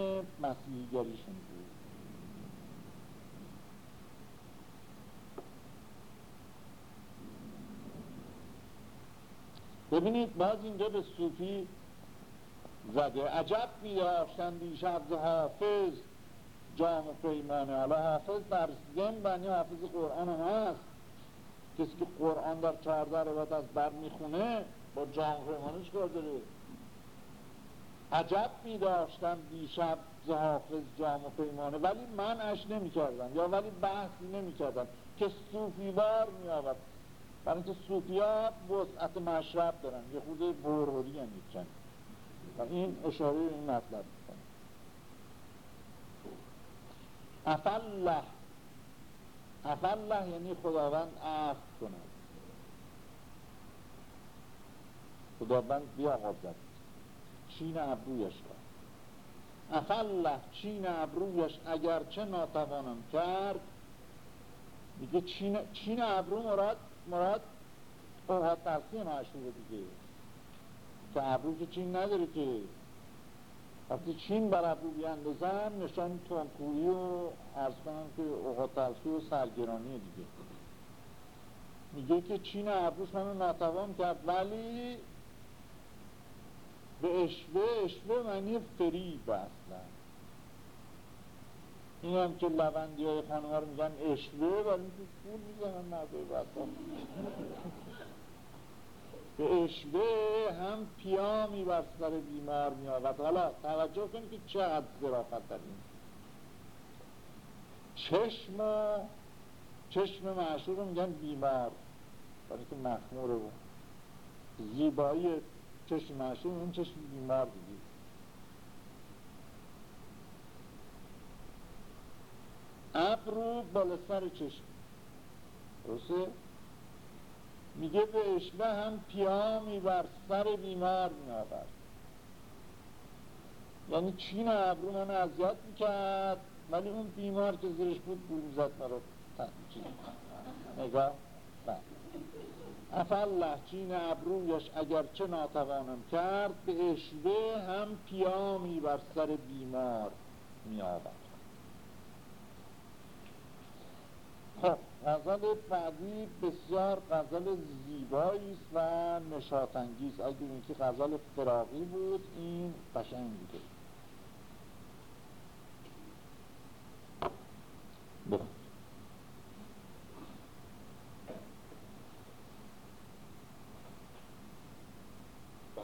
مسیحیگریشون بود. ببینید باز اینجا به صوفی زده. عجب بیداشتن دیشب حافظ جام و پیمانه حالا حافظ در ضمن بنی حافظ قرآن هم هست. کسی که قرآن در چهارده روایت از بر می‌خونه با جام و پیمانه چکار داره عجب می داشتم دیشب ز حافظ جام پیمانه ولی من اش نمی کردم یا ولی بحثی نمی کردم که صوفیوار می آورد برای اینکه صوفی ها وسعت مشرب دارن یه خود بروری هم یکن و این اشاره این مطلب می‌کنه. افله افله یعنی خداوند عفو کند. خداوند بیاغازد. چین ابرویش را. افله چین ابرویش اگرچه ناتوانم کرد میگه چین, چین ابرو مراد مراد اوهات ترسی معشوره دیگه. که ابرو که چین نداره که. وقتی چین بر ابرو بیاندازن نشان تونکویی و ارز کنم که اوهات ترسی و سرگرانی دیگه. میگه که چین ابروش منو ناتوان کرد ولی به اشوه اشوه معنی فریب اصلا. این هم که لوندی های خانم رو میگن اشوه ولی که پول می‌زنن مرده بطا به اشوه هم پیامی بر سر بیمار میآورد. حالا توجه کنید که چقدر ظرافت در این چشم چشم معشور رو میگن بیمار. برای که مخموره بود زیبایی چشم معشور اون چشم بیمار دیگه. ابرو بالا سر چشم. درسته؟ میگه به اشبه هم پیامی بر سر بیمار میآورد. یعنی چین ابرو من اذیت می‌کرد ولی اون بیمار که زیرش بود بول می‌زد مرا نگاه. بله. افالله چین ابرویش اگرچه ناتوانم کرد به اشوه هم پیامی بر سر بیمار میآورد. خب غزل بعدی بسیار غزل زیبایی است و نشاطانگیز. اگه اینکه غزل فراقی بود این قشنگ بوده. برید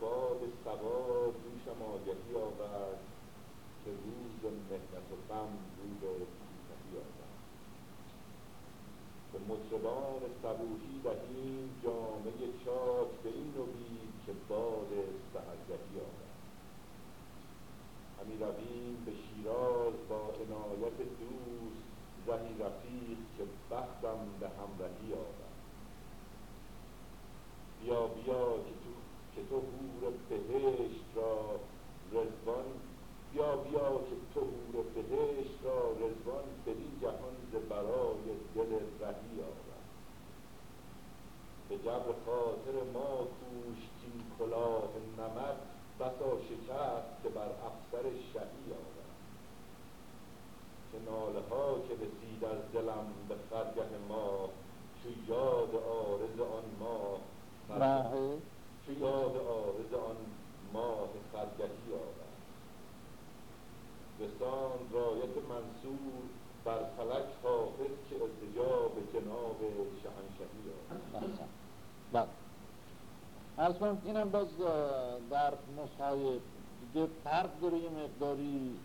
باد سوا دوشم آگهی آورد که روز مهنت و غم روز به مطربان صبوحی دهیم جامعه چاک به این نوید که باد سهرگهی آمد همی رویم به شیراز با عنایت دوست زهی رفیق که بختم به همراهی آورد بیا بیا که تو که تو حور بهشت را رزوان بیا بیا که تو حور بهشت را رزوان بدین جهان ز برای دل رهی آورد به جبر خاطر ما کوش کین کلاه نمد بسا شکست که بر افسر شهی آورد. که ناله ها که رسید از دلم به خرگه ما چو یاد آرز آن ماه چو یاد آرز آن ماه خرگهی آورد. رسان رایت منصور بر فلک حافظ که ارتجا به جناب شهنشهی بله. ارز کنم اینم باز در نسخه دیگه فرق داره یه مقداری.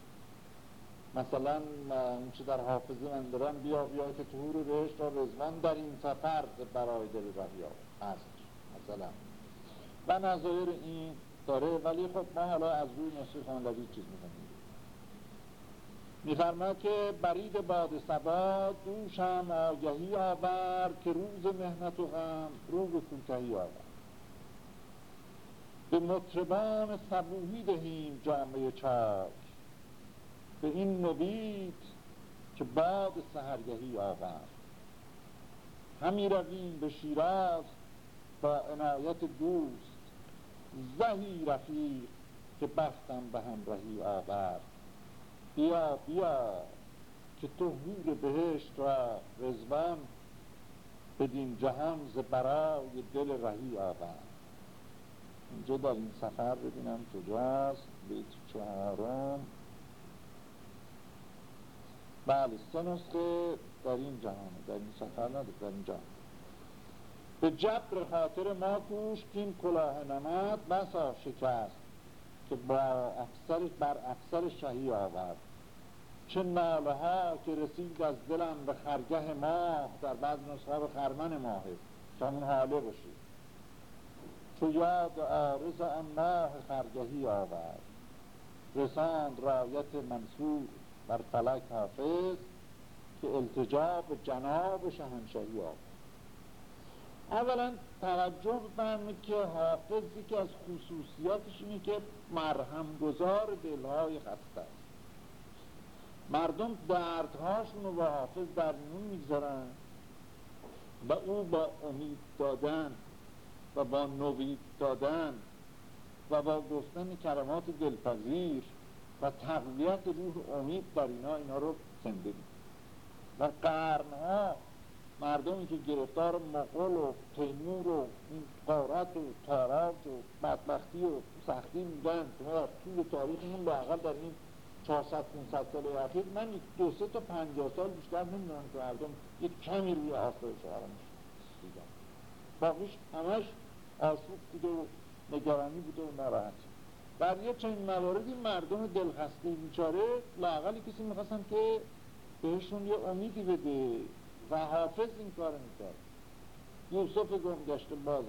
مثلا اون چه در حافظه من دارم بیا بیا که تهور بهشت را رزوان در این سفر برای دل رهی هست. مثلا. و نظایر این داره ولی خب ما حالا از روی نسخه خواندوی چیز می‌کنیم میفرماد که برید باد سبا دوشم آگهی آور که روز مهنت و غم روز کوتهی آور به مطربان صبوهی دهیم جامعه چاک. به این نوید که باد سهرگهی آور همی رویم به شیراز با عنایت دوست زهی رفیق که بختم به همراهی آورد. بیا بیا که تو حور بهشت را رزوان بدین جهان ز برای دل رهی آورد. اینجا در این سفر ببینم کجاست بیت چهارم. بله سه نسخه در این جهانه در این سفر نداره در این جهان. به جبر خاطر ما کوش این کلاه نمد بسا شکست که با افسر بر افسر شهی آورد. چه ناله ها که رسید از دلم به خرگه ماه در بعد نسخه به خرمن ماهه که همون حاله باشید. چو یاد آرز آن ماه خرگهی آورد. رساند رایت منصور بر فلک حافظ که التجا به جناب شهنشهی آورد. اولا توجه بفرمید که حافظ یکی از خصوصیاتش اینه که مرهم گذار دلهای خسته است. مردم دردهاشون رو با حافظ در میون می‌گذارن و او با امید دادن و با نوید دادن و با گفتن کلمات دلپذیر و تقویت روح امید در اینا اینا رو زنده و قرنها مردمی که گرفتار مقل و تیمور و این قارت و تاراج و بدبختی و سختی میدن که ما در طول تاریخمون لاقل در این 400 500 سال اخیر من دو سه تا 50 سال بیشتر نمی‌دونم که مردم یک کمی روی آثار شهرمش دیدن باقیش همش آسوب بوده و نگرانی بوده و ناراحتی در یه چنین مواردی مردم دلخسته بیچاره لاقلی کسی می‌خواستن که بهشون یه امیدی بده و حافظ این کار می‌کرد. یوسف گمگشته باز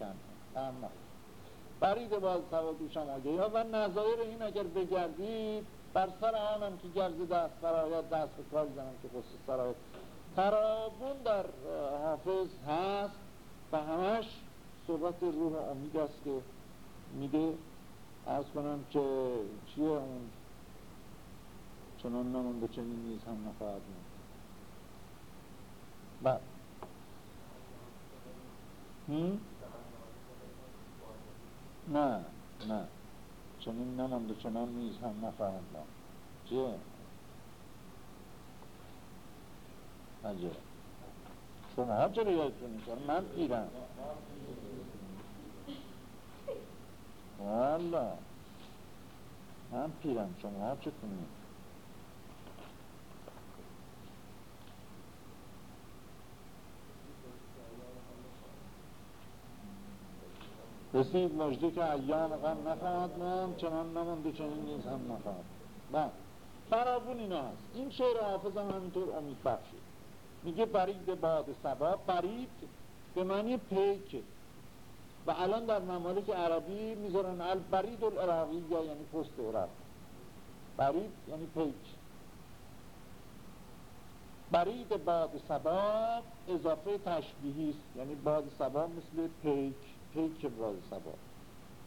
کن اما برید باز سوا دوشم ها و نظایر این اگر بگردید بر سر آنم که گرز دست برایت دست به کار زنم که خصوص سرایت ترابون در حافظ هست و همش صحبت روح امید است که میده از کنم که چیه اون چنان نمونده چنین نیز هم نخواهد موند بعد نه نه. چنین نمونده چنان نیز هم نخواهد موند چیه؟ عجب. شما ها چرا یادتون من پیرم والا من پیرم شما چه کنید. رسید مجده که ایام غم نخواهد من چنان نمونده چنین نیز هم نخواهد. بله. فرابون اینا هست این شعر حافظ هم همینطور امید بخشید. میگه برید باد سبا برید به معنی پیک. و الان در ممالک عربی می‌ذارن البرید العراقی یا یعنی پست عراق. برید یعنی پیک برید باد سبا اضافه تشبیهی است. یعنی باد سبا مثل پیک پیک باد سبا.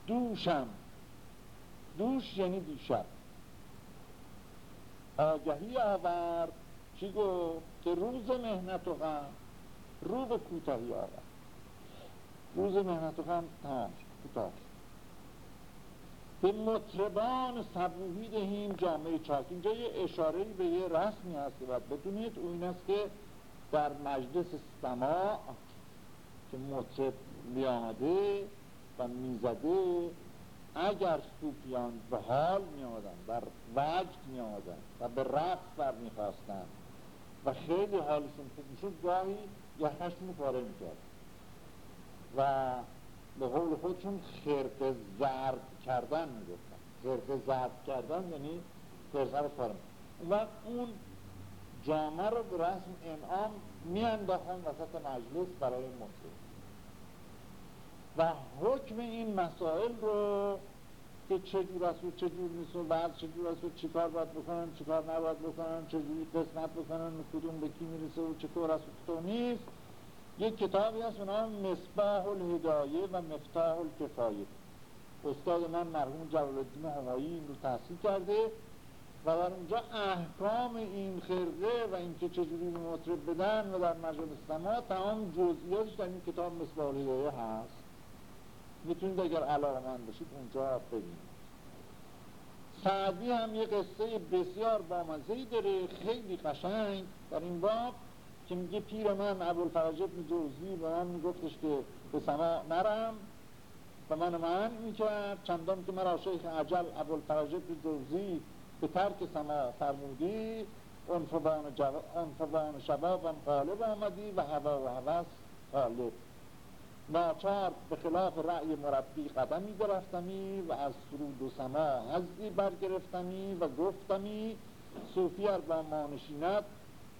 دوشم دوش یعنی دیشب. آگهی آورد. چی گفت؟ که روز مهنت و غم رو به کوتاهی آورد. روز مهنت و غم تمام کوتاه به مطربان صبوهی دهیم جامعه چاک. اینجا یه اشاره به یه رسمی هست که باید بدونید. او این است که در مجلس سما که مطرب بیامده و می‌زده اگر صوفیان به حال می بر وجد می آمدن و به رقص بر می و خیلی حالشون خوب می‌شد گاهی یخشون پاره می‌کرد. و به قول خودشون خرق زرد کردن می‌گفتن. خرق زرد کردن یعنی رو پاره و اون جامعه رو به رسم انعام میانداختن وسط مجلس برای مطلب و حکم این مسائل رو که چجور است و چجور نیست و بعد چجور است و چیکار باید بکنن چیکار نباید بکنن چجوری قسمت بکنن کدوم به کی می‌رسه و چطور است و چطور نیست یک کتابی هست به نام مصباح الهدایه و مفتاح الکفایه. استاد من مرحوم جلال الدین هوایی این رو تحصیل کرده و در اونجا احکام این خرقه و اینکه چجوری مطرب بدن و در مجلس سما تمام جزئیاتش در این کتاب مصباح الهدایه هست. می‌تونید اگر علاقه من باشید اونجا ببینید سعدی هم یه قصه بسیار بامزهی داره خیلی قشنگ. در این باب که میگه پیر من ابوالفرج ابن جوزی به من میگفتش که به سما نرم و من من می‌کرد. چندان که مرا شیخ عجل ابوالفرج ابن جوزی به ترک سما فرمودی انفبان شبابم غالب آمدی و هوا و هوس غالب. ناچار به خلاف رأی مربی قدمی برفتمی و از سرود و سما حزی برگرفتمی و گفتمی صوفی ار با ما نشیند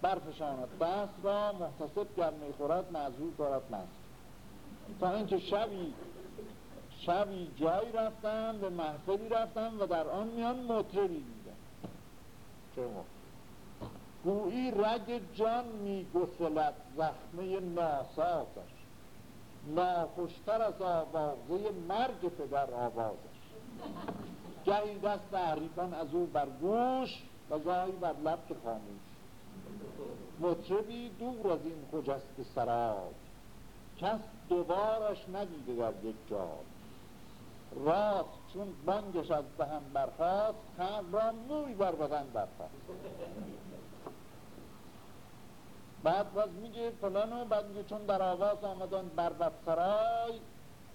برفشاند. بس را محتسب گرمی خورد معذور دارد مست. تا اینکه شبی شبی جایی رفتم به محفلی رفتم و در آن میان مطربی دیدم چه گویی رگ جان میگسلد زخمه ناسازش. ناخوشتر از آوازه مرگ پدر آوازش. گهی دست حریفان از او بر گوش و گاهی بر لب خاموش. مطربی دور از این خجست سرای کس دوبارش ندیده در یک جا. راست چون بانگش از دهن برخواست خم را موی بر بدن برخواست بعد باز میگه فلان و بعد میگه چون در آواز آمدن بر سرای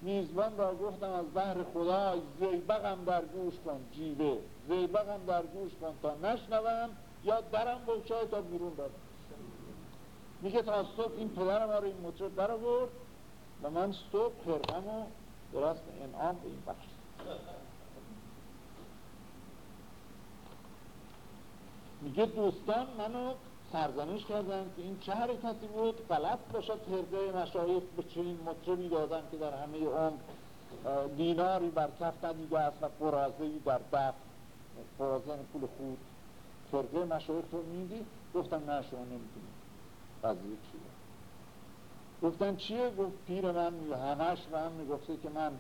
میزبان را گفتم از بحر خدای زیبقم در گوش کن جیوه زیبقم در گوش کن تا نشنوم یا درم بگشای تا بیرون برم. میگه تا صبح این پدر ما رو این مطرب در آورد و من صبح خرقم و درست انعام به این بخش. میگه دوستان منو سرزنش کردن که این چه حرکتی بود غلط باشد هرده مشایخ به چنین مطربی دادن که در همه عمر دیناری بر کف ندیده است و قرازهی در دف قرازه پول خود. فرقه مشایخ تو میدی گفتم نه شما نمی‌تونید. قضیه چیه گفتن چیه؟ گفت پیر من همش و هم می‌گفته که من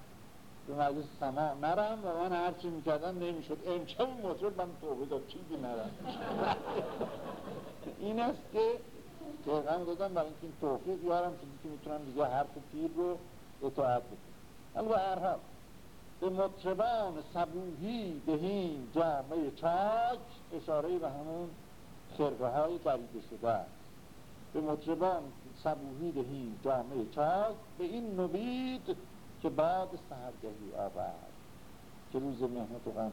به مجلس سماع نرم و من هرچی می‌کردم نمی‌شد. امشب مطرب من توبه داد. چیزی نرم این است که پیغم دادم برای اینکه این توفیق یارم شدی که می‌تونم دیگه حرف پیر رو اطاعت بکنم. به هر به مطربان صبوهی دهین جامعه چاک اشاره به همون خرقه های بریده شده است به مطربان صبوهی دهین جامعه چاک به این نوید که بعد سهرگهی آورد که روز مهنت و غم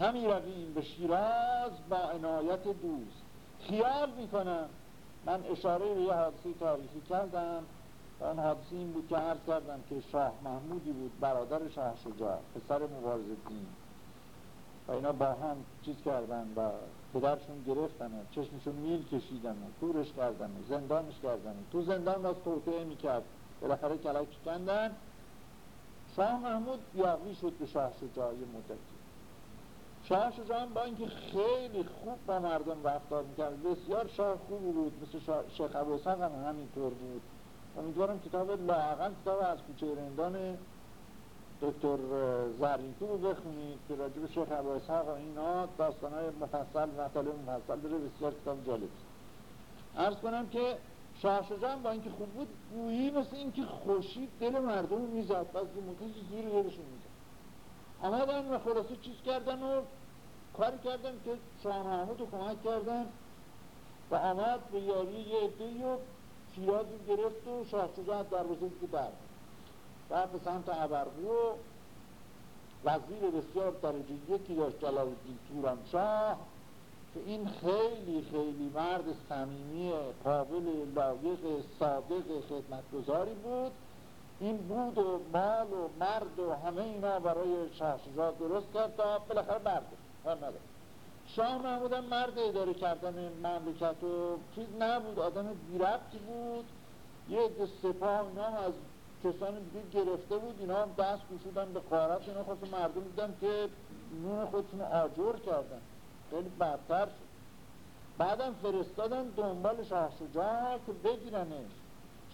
همی رویم به شیراز با عنایت دوست. خیال می‌کنم من اشاره به یه حادثه تاریخی کردم. و آن حادثه این بود که عرض کردم که شاه محمودی بود برادر شاه شجاع پسر مبارز دین و اینا با هم چیز کردن و پدرشون گرفتن و چشمشون میل کشیدن و تورش کردن زندانش کردن تو زندان باز توطعه می‌کرد. بالاخره کلک کندن. شاه محمود یاقی شد به شاه شجاع مدتی شاه شجاع با اینکه خیلی خوب با مردم رفتار می‌کرد بسیار شاه خوب بود مثل شیخ ابوسق هم همینطور بود. امیدوارم کتاب لاغن کتاب از کوچه رندان دکتر زرینکو رو بخونید که راجب شیخ ابوسق و اینا داستان های مفصل مطالب مفصل داره بسیار کتاب جالب. ارز کنم که شاه شجاع با اینکه خوب بود گویی مثل اینکه خوشید دل مردم رو می‌زد بس که زیر دلشون می‌زد. آمدن و خلاصه چیز کردن و کاری کردن که شاه محمود رو کمک کردن و آمد به یاری یه عده و شیرازی گرفت و شاه شجاع در که در بعد به سمت عبرقو و وزیر بسیار درجه یکی داشت جلال الدین تورانشاه که این خیلی خیلی مرد صمیمی قابل لایق صادق خدمتگذاری بود. این بود و مال و مرد و همه اینا برای شاه درست کرد تا بالاخره برده شاه محمود هم مرد اداره کردن مملکت و چیز نبود. آدم بیربطی بود. یه سپاه اینا از کسان دیگه گرفته بود اینا هم دست گشودن به قارت اینا خواست مردم دیدن که نون خودشون آجور کردن. خیلی بدتر شد. بعدم فرستادن دنبال شاه شجاع که بگیرنش.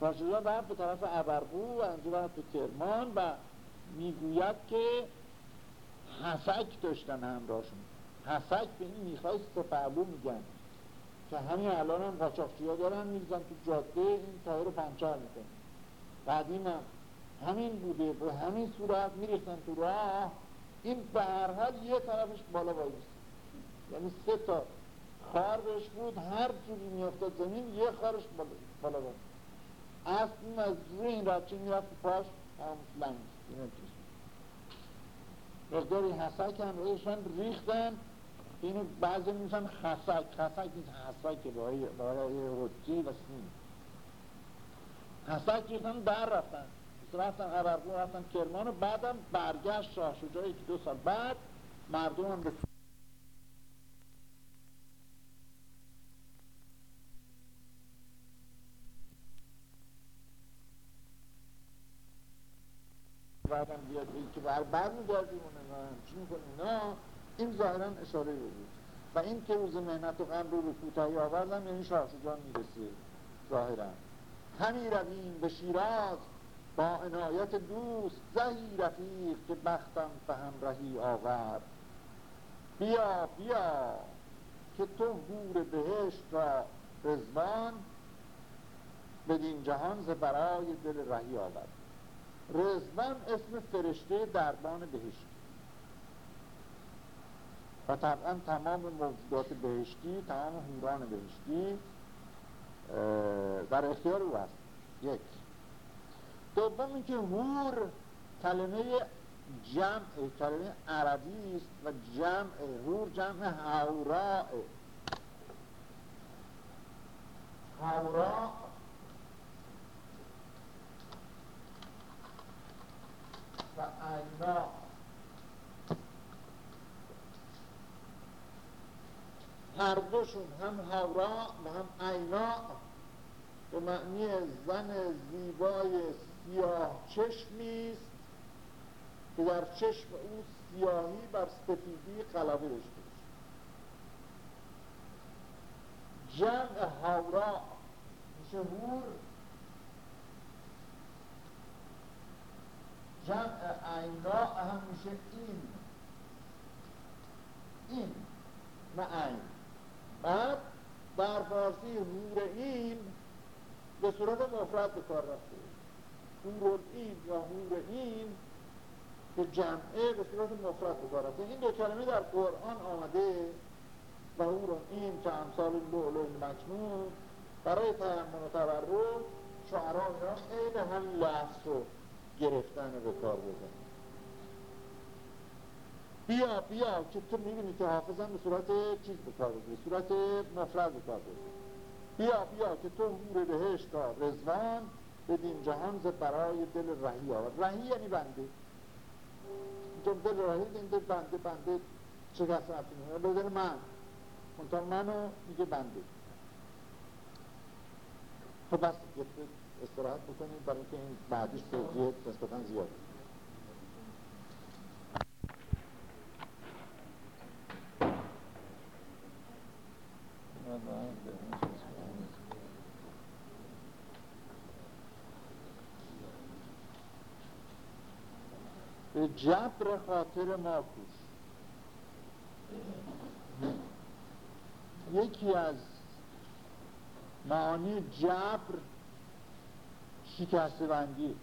شاه رفت به طرف عبرقو و انجا رفت به کرمان و می‌گوید که حسک داشتن همراهشون. حسک به این می‌خوای سپهلو میگن. که همین الان هم قاچاقچی ها دارن میریزن تو جاده این تایر رو پنچر می‌کنن. قدیم هم همین بوده به همین صورت میریختن تو راه. این به هر حال یه طرفش بالا بایست یعنی سه تا خار بود هر جوری میافتاد زمین یه خارش بالا, بالا اصل از روی این رچه می‌رفت پاش هم لنگ. مقداری حسک هم رویشان ریختن. اینو بعضی میگن خسک خسک نیست حسک برای برای حجی و سین حسک ریختن در رفتن. رفتن عبرقون رفتن کرمان و بعدم برگشت شاه شجاعی که دو سال بعد مردم هم به بعدم بیاد که بر بر میگردیم چی می‌کنیم. نه این ظاهرا اشاره بود. و این که روز مهنت و غم رو به کوتاهی آوردم یعنی شاه شجاع می‌رسه ظاهرا. همی رویم به شیراز. با عنایت دوست زهی رفیق که بختم به همراهی آورد. بیا بیا که تو هور بهشت را رزوان بدین جهان ز برای دل رهی آورد. رزوان اسم فرشته دربان بهشت. و طبعا تمام موجودات بهشتی تمام هوران بهشتی در اختیار او هست یک. دوم اینکه هور کلمه جمع کلمه عربی است و جمع هور جمع هوراء هوراء و عینا هر دوشون هم هورا و هم عینا. به معنی زن زیبای سیاه چشمی است. که در چشم او سیاهی بر سفیدی قلبه داشته جمع هورا میشه هور. جمع عینا هم میشه این. این نه عین. بعد در فارسی هور این به صورت مفرد به کار رفته. هور این یا هور این که جمعه به صورت مفرد به کار رفته. این دو کلمه در قرآن آمده و هور این که امثال لولو مکنون برای تیمم و تبرک شعران ایران عین هم لفظ رو گرفتن به کار بزن بیا بیا که تو می‌بینی که حافظم به صورت چیز به کار بزن صورت مفرد به کار بزن بیا بیا که تو هور بهشت رزوان بدین جهان ز برای دل رهی آورد رهی یعنی بنده. تو دل رهی این دل بنده بنده چه کسی نفتیم به دل من. منطقه منو میگه بنده. خب بس استراحت بکنید برای که این بعدیش توضیح نسبتا زیاد. به جبر خاطر ما کوش یکی از معانی جبر شکسته بندی.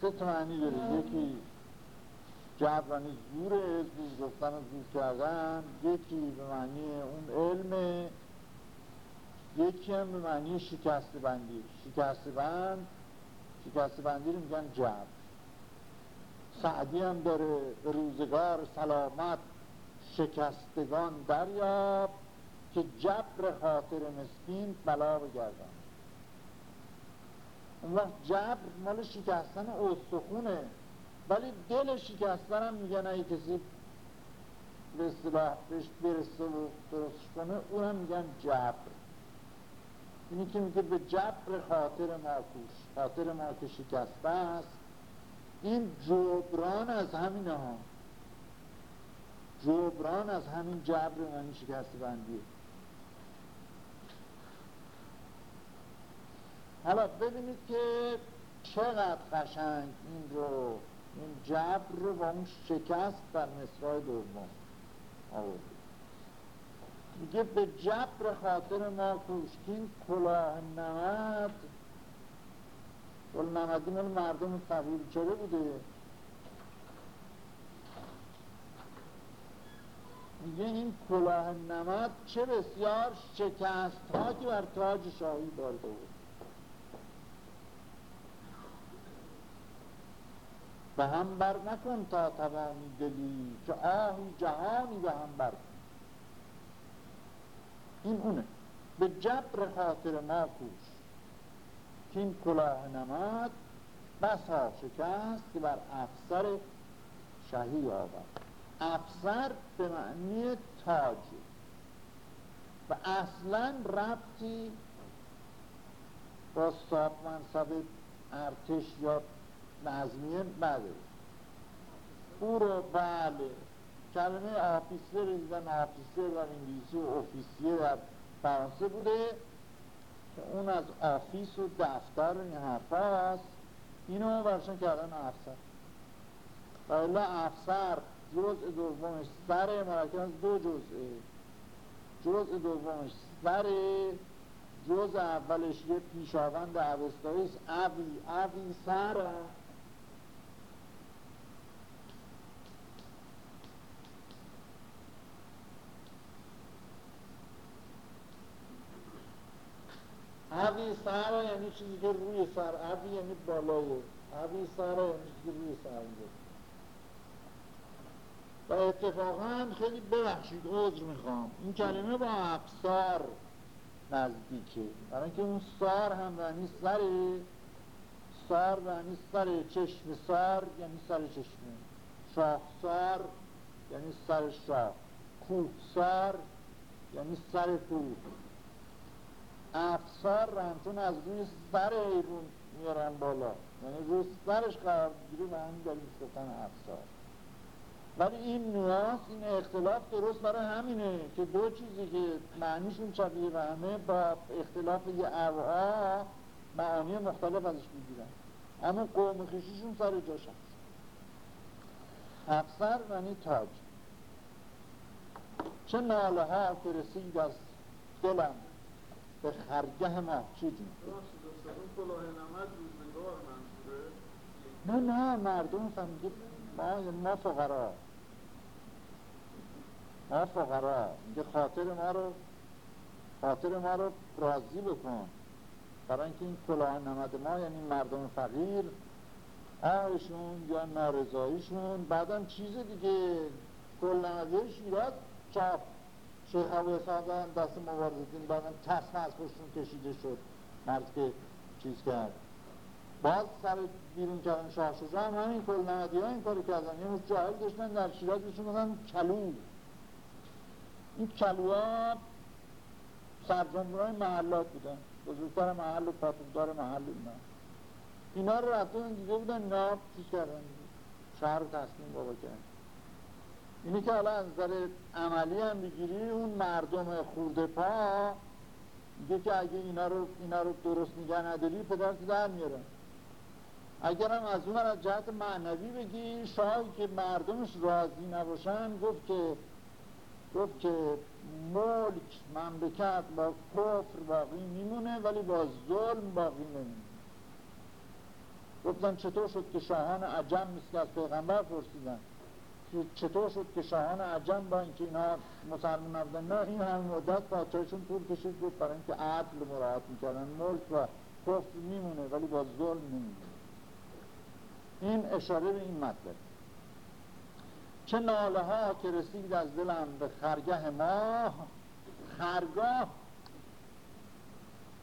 سه تا معنی داره. یکی جبرانی زوره زور گفتن و زور کردن. یکی به معنی اون علم یکی هم به معنی شکسته بندی. شکسته بند شکسته بندی رو میگن جبر. سعدی هم داره روزگار سلامت شکستگان دریاب که جبر خاطر مسکین بلا بگردن اون وقت جبر مال شکستن استخونه ولی دل شکستن هم میگن اگه کسی به اصطلاح بهش برسه و درست کنه اونم میگن جبر. اینی که میگه به جبر خاطر ما خاطر ما که شکسته است. این جبران از همین ها. جبران از همین جبر معنی شکست بندیه حالا ببینید که چقدر قشنگ این رو این جبر رو با اون شکست در مصرای دوم آورده میگه به جبر خاطر ما کوشکین کلاه نمد. کل نمدی مال مردم قبول چرا بوده؟ میگه این کلاه نمد چه بسیار شکست ها که بر تاج شاهی دارده بود به هم بر نکن تا توانی دلی که آهی جهانی به هم بر این اونه. به جبر خاطر ما کوش. که این کلاه نمد بسا شکست که بر افسر شهی آورد افسر به معنی تاج. و اصلا ربطی با صاحب منصب ارتش یا نظمیه بده او رو بله. کلمه officer دیدن officer در انگلیسی و officier در فرانسه بوده که اون از office و دفتر این حرف هست اینو برداشتن کردن افسر و افسر جزء دومش سر مرکب از دو جزءه. جزء دومش سر جزء اولش یه پیشاوند عوستایی است. اوی اوی سر. اوی سر یعنی چیزی که روی سر اوی یعنی بالای اوی سر یعنی چیزی که روی سر و اتفاقا خیلی ببخشید عذر می‌خوام. این کلمه با افسار نزدیکه. برای اینکه اون سار هم معنی سر سار معنی سر چشم سار یعنی سر چشمه. شاخ سار یعنی سر شاخ. کوه سار یعنی سر کوه. افسار رمتون از روی سر ایرون میارن بالا. یعنی روی سرش قرار بگیره و همین داریم افسار ولی این نیاز این اختلاف درست برای همینه که دو چیزی که معنیشون شبیه به همه با اختلاف یه ارها معنی مختلف ازش می‌گیرن. اما قوم خیشیشون سر جاش هست. افسر معنی تاج. چه ناله ها که رسید از دلم. به خرگه جون؟ نه نه مردم فهمیده ما ما فقرا. ما فقرا. میگه خاطر ما رو خاطر ما رو راضی بکن. برای اینکه این کلاه نمد ما یعنی مردم فقیر آهشون یا نارضاییشون بعدم چیز دیگه. کل نمده شیراز چاپ شیخ ابو سازن دست مبارزتین بعدم چسم از خوشون کشیده شد. مرد که چیز کرد. باز سر بیرون کردن شاه شجاع هم همین کل نمدی ها این کارو کردن. یه جاهل داشتن در شیراز بهشون گفتن کلو. این کلوها سرجمهورهای محلات بودن. بزرگتر محل و پاتوندار محل اینا. اینا رو رفتن دیده بودن ناب چیز کردن؟ شهر رو تصمیم بابا کرد اینی که حالا از نظر عملی هم بگیری اون مردم خورده پا میگه که اگه اینا رو, اینا رو درست نگه نداری پدرت در میارن اگرم از اون از جهت معنوی بگی شاهی که مردمش راضی نباشن گفت که گفت که ملک مملکت با کفر باقی میمونه ولی با ظلم باقی نمیمونه. گفتن چطور شد که شاهان عجم مثل از پیغمبر پرسیدن؟ چطور شد که شاهان عجم با اینکه اینا مسلمان نبودن؟ نه این هم مدت پادشاهشون طول کشید بود برای اینکه عدل مراعات می‌کردن. ملک و کفر میمونه ولی با ظلم نمیمونه. این اشاره به این مطلب. چه ناله ها که رسید از دلم به خرگه ما خرگاه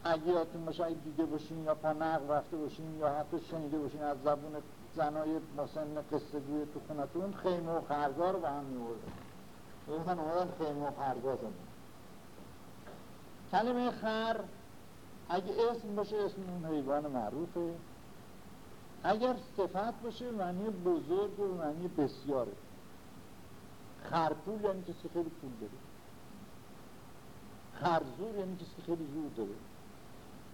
اگه یادتون باشه دیده باشین یا پا نقل رفته باشین یا حتی شنیده باشین از زبون زنای مسن قصه گوی تو خونتون خیمه و خرگاه رو به هم میورده گفتن اومدن خیمه و خرگاه کلمه خر اگه اسم باشه اسم اون حیوان معروفه. اگر صفت باشه معنی بزرگ و معنی بسیاره. خرپول یعنی کسی خیلی پول داره. خرزور یعنی کسی خیلی زور داره.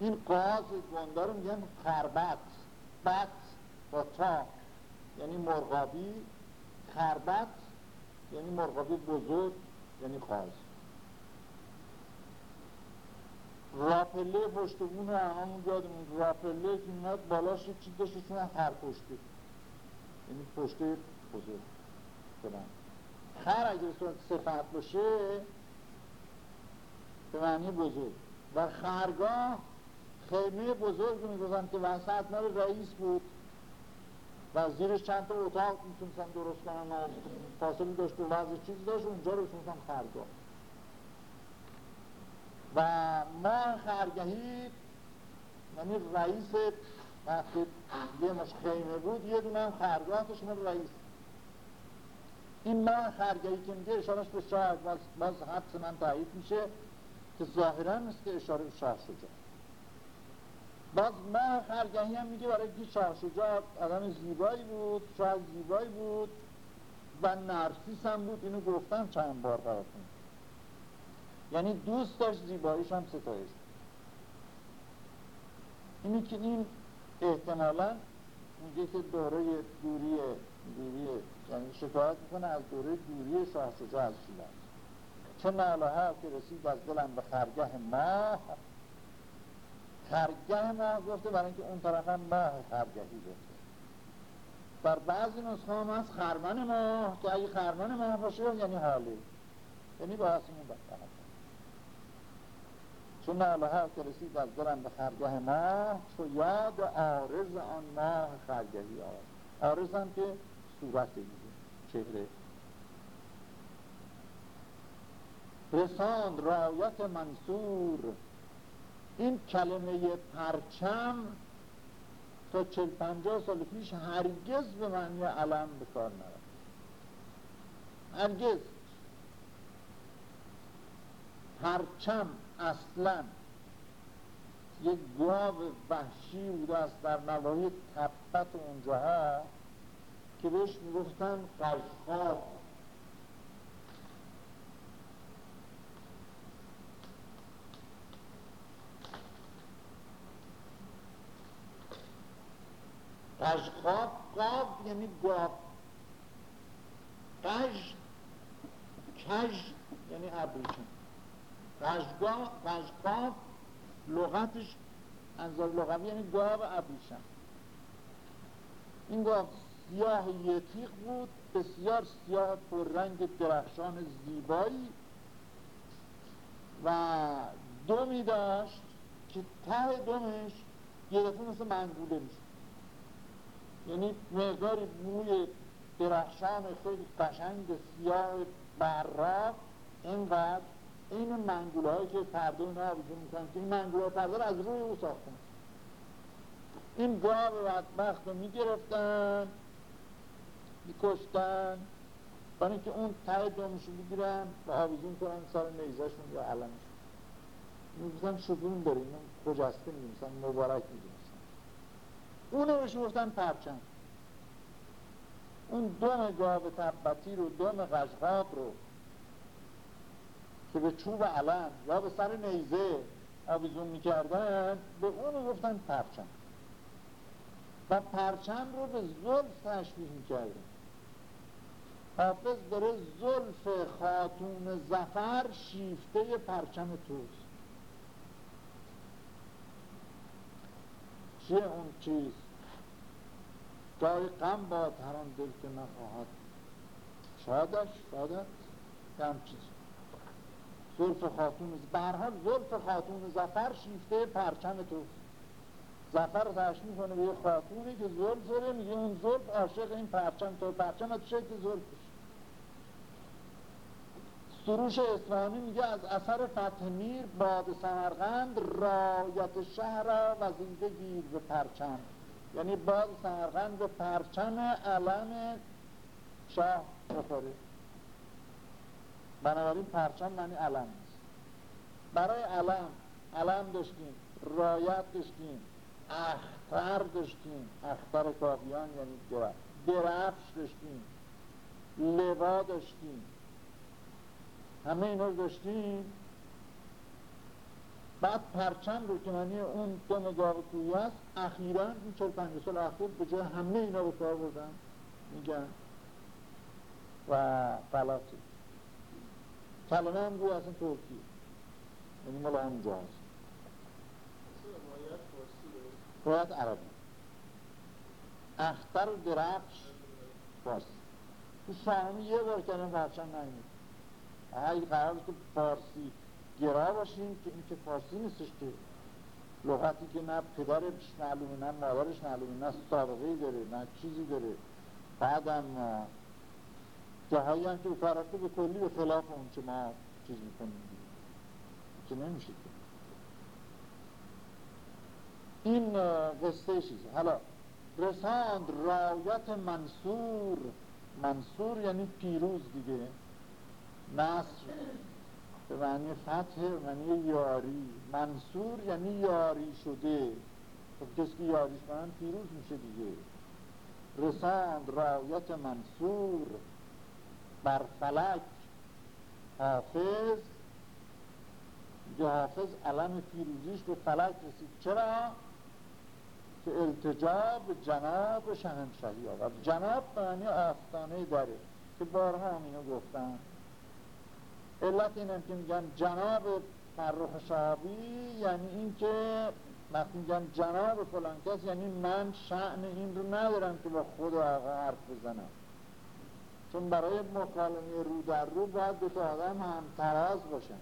این قاز گنده رو میگن خربت. بت. با تا یعنی مرغابی خربت یعنی مرغابی بزرگ یعنی قاز راپله پشتبون همون یادمون راپله که میاد بالاش چی داشته چون پشته یعنی پشته بزرگ. کنم خر اگر صفت باشه به معنی بزرگ. و خرگاه خیمه بزرگ میگوزن که وسط مال رئیس بود. و زیرش چند تا اتاق می‌تونستن درست کنن و فاصله داشت و وضع چیز داشت اونجا رو می‌تونستن خرگاه. و ما خرگهی یعنی رئیس وقتی یه مش خیمه بود یه دونه هم خرگاهش من رئیس. این ما خرگهی که میگه اشارش به شاه باز, باز حدث من تایید میشه که ظاهرا که اشاره به شاه شجاع باز ما خرگهی هم میگه برای که شاه شجاع آدم زیبایی بود شاه زیبایی بود و نرسیس هم بود اینو گفتم چند بار براتون. یعنی دوست داشت زیباییش هم ستایش. اینی که این احتمالا میگه که دوره دوری دوری یعنی شکایت می‌کنه از دوره دوری شاه شجاع از شیراز. چه ناله که رسید از دلم به خرگه ماه خرگه ماه گفته برای اینکه اون طرف هم ماه خرگهی گفته بر بعضی نسخه هم از خرمن ماه که اگه خرمن ماه باشه یعنی حالی. یعنی با اسمون بکنه چون ناله که رسید از دلم به خرگه ماه تو یاد آرز آن ماه خرگهی آرز آرز هم که صورت دیگه چهره. رساند رایت منصور این کلمه پرچم تا چل پنجاه سال پیش هرگز به معنی علم به کار نرفت. هرگز. پرچم اصلا یک گاو وحشی بوده است در نواحی تبت اونجا که بهش می‌گفتن قشقاب قشقاب قاب یعنی گاب. قش کش یعنی ابریشم. قشقاب لغتش انظار لغوی یعنی گاب ابریشم. این گاو سیاه یتیق بود بسیار سیاه رنگ درخشان زیبایی و دومی داشت که ته دومش یه دفعه مثل منگوله میشه یعنی مقداری موی درخشان خیلی قشنگ سیاه براق اینقدر این منگوله هایی که پرده اینا آویزون می‌کنن که این منگوله پرده از روی او ساختن. این گاو بدبخت رو می‌گرفتن میکشتن. برای اینکه اون ته دمشو بگیرن و آویزون کنن سر نیزشون یا علمشون می‌گفتن شگون داره اینو خجسته میگیمسن مبارک میگیمسن اونو بهش گفتن پرچم. اون دم گاو تبتی رو دم قشقاب رو که به چوب علم یا به سر نیزه آویزون می‌کردن به اونو گفتن پرچم. و پرچم رو به زلف تشبیه می‌کردن. حافظ داره زلف خاتون زفر شیفته پرچم توست. چیه اون چیز. جای غم با هر دل که نخواهد. شادش شادت هم چیز. زلف خاتون برحال زلف خاتون زفر شیفته پرچم توست زفر رو تشمیل کنه به یه خاتونی که زلف زره میگه اون زلف عاشق این پرچم تو. پرچم از شکل زلفش سروش اسلامی میگه از اثر فتح میر باد سمرغند رایت شهر وزیده گیر به پرچم. یعنی باد سمرغند به پرچم علم شاه بخوره بنابراین پرچم معنی علم نیست. برای علم علم داشتیم رایت داشتیم اختر داشتیم. اختر کافیان یعنی درفش داشتیم لوا داشتیم. همه اینا رو داشتیم. بعد پرچم رو که معنی اون دو نگاه کوی است اخیرا این چل پنج سال اخیر به جای همه اینا رو کار بردن. میگن. و فلاسی کلمه هم گوی اصلا ترکی. یعنی مال همونجا هست باید عربی. اختر درفش فارسی. تو شاهمی یه بار کلمه پرچم نمید اگه قرار که فارسی گرا باشیم که این که فارسی نیستش که لغتی که نه پدرش معلومه نه مادرش معلومه نه سابقه داره نه چیزی داره. بعدم جاهایی هم که کارکتر به کلی به خلاف اون که ما چیز می‌کنیم. که نمیشه. این قصه چیزه حالا رساند رایت منصور. منصور یعنی پیروز دیگه. نصر به معنی فتح معنی یاری. منصور یعنی یاری شده. خب کسی که یاریش کنن پیروز میشه دیگه. رساند رایت منصور. بر فلک. حافظ. یه حافظ علم پیروزیش به فلک رسید. چرا؟ که التجاب جناب شهنشهی آورد. جناب معنی آستانه داره که بارها هم اینو گفتن. علت اینم که میگن جناب فرخ شعبی یعنی اینکه وقتی میگن جناب فلان کس یعنی من شعن این رو ندارم که با خود آقا حرف بزنم. چون برای مکالمه رو در رو باید دو تا آدم هم تراز باشن.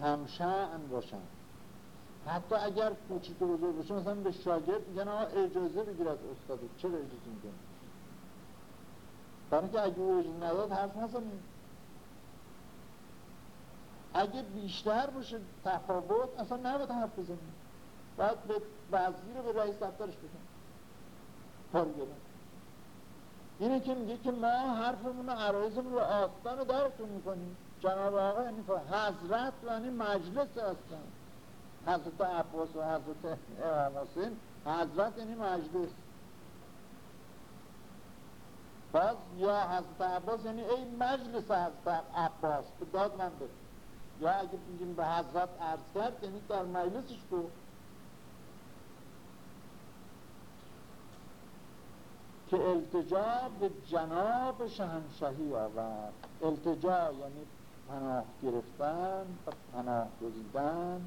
هم شعن باشن. حتی اگر کوچیک و بزرگ باشه مثلا به شاگرد میگن آقا اجازه بگیر استاد چرا اجازه میگن برای که اگه اجازه نداد حرف نزنیم. اگه بیشتر باشه تفاوت اصلا نباید حرف بزنیم. باید به وزیر رو به رئیس دفترش بگیم کار اینه که میگه که ما حرفمون و عرایزمون رو آستان دارتون می‌کنیم. جناب آقا یعنی حضرت یعنی مجلس هستن. حضرت عباس و حضرت حسین حضرت یعنی مجلس. باز یا حضرت عباس یعنی ای مجلس حضرت عباس به داد من بده یا اگه بگیم به حضرت عرض کرد یعنی در مجلسش گفت. که التجا به جناب شهنشهی آورد. التجا یعنی پناه گرفتن و پناه گزیدن.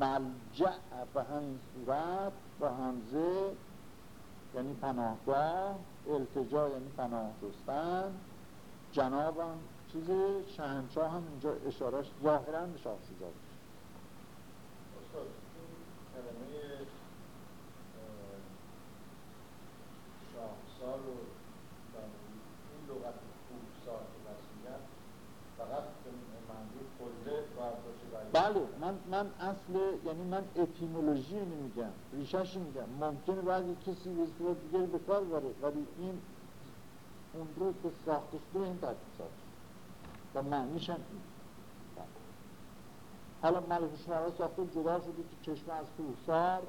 ملجع به همین صورت با همزه یعنی پناهگاه. التجا یعنی پناه جستن جناب هم چیز شهنشاه هم اینجا اشارش ظاهرا به شاه شجاع کلمه شاهسار رو این لغت خوبسار که بس میگن فقط منظور کله باید بله من, اصل یعنی من اتیمولوژی نمیگم ریشهش میگم. ممکنه بعد کسی به دیگه به کار بره ولی این اون رو که ساخته شده این ترکیب ساخته و معنیش هم این حالا ملک شماره ساخته جدا شده که چشمه از کوهسار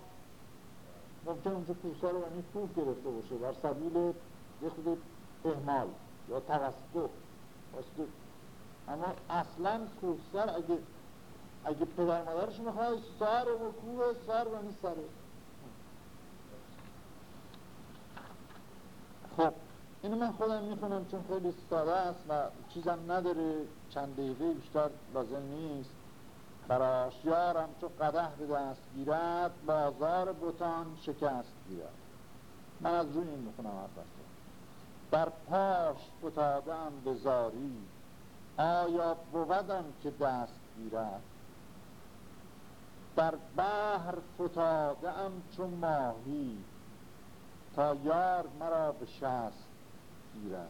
ممکن اونجا کوهسار رو یعنی کوه گرفته باشه. بر سبیل یه خود احمال یا توسط. اما اصلا کوهسار اگه اگه پدر مادرش می‌خواد سار و کوه سار و سره خب اینو من خودم می‌خونم چون خیلی ساده است و چیزم نداره چند دقیقه بیشتر لازم نیست براش یارم چو قده به دست گیرد بازار بوتان شکست گیرد من از روی این می‌خونم هر بر پاش فتادم به زاری آیا بودم که دست گیرد در بحر فتادم چون ماهی تا یار مرا به شست گیرد.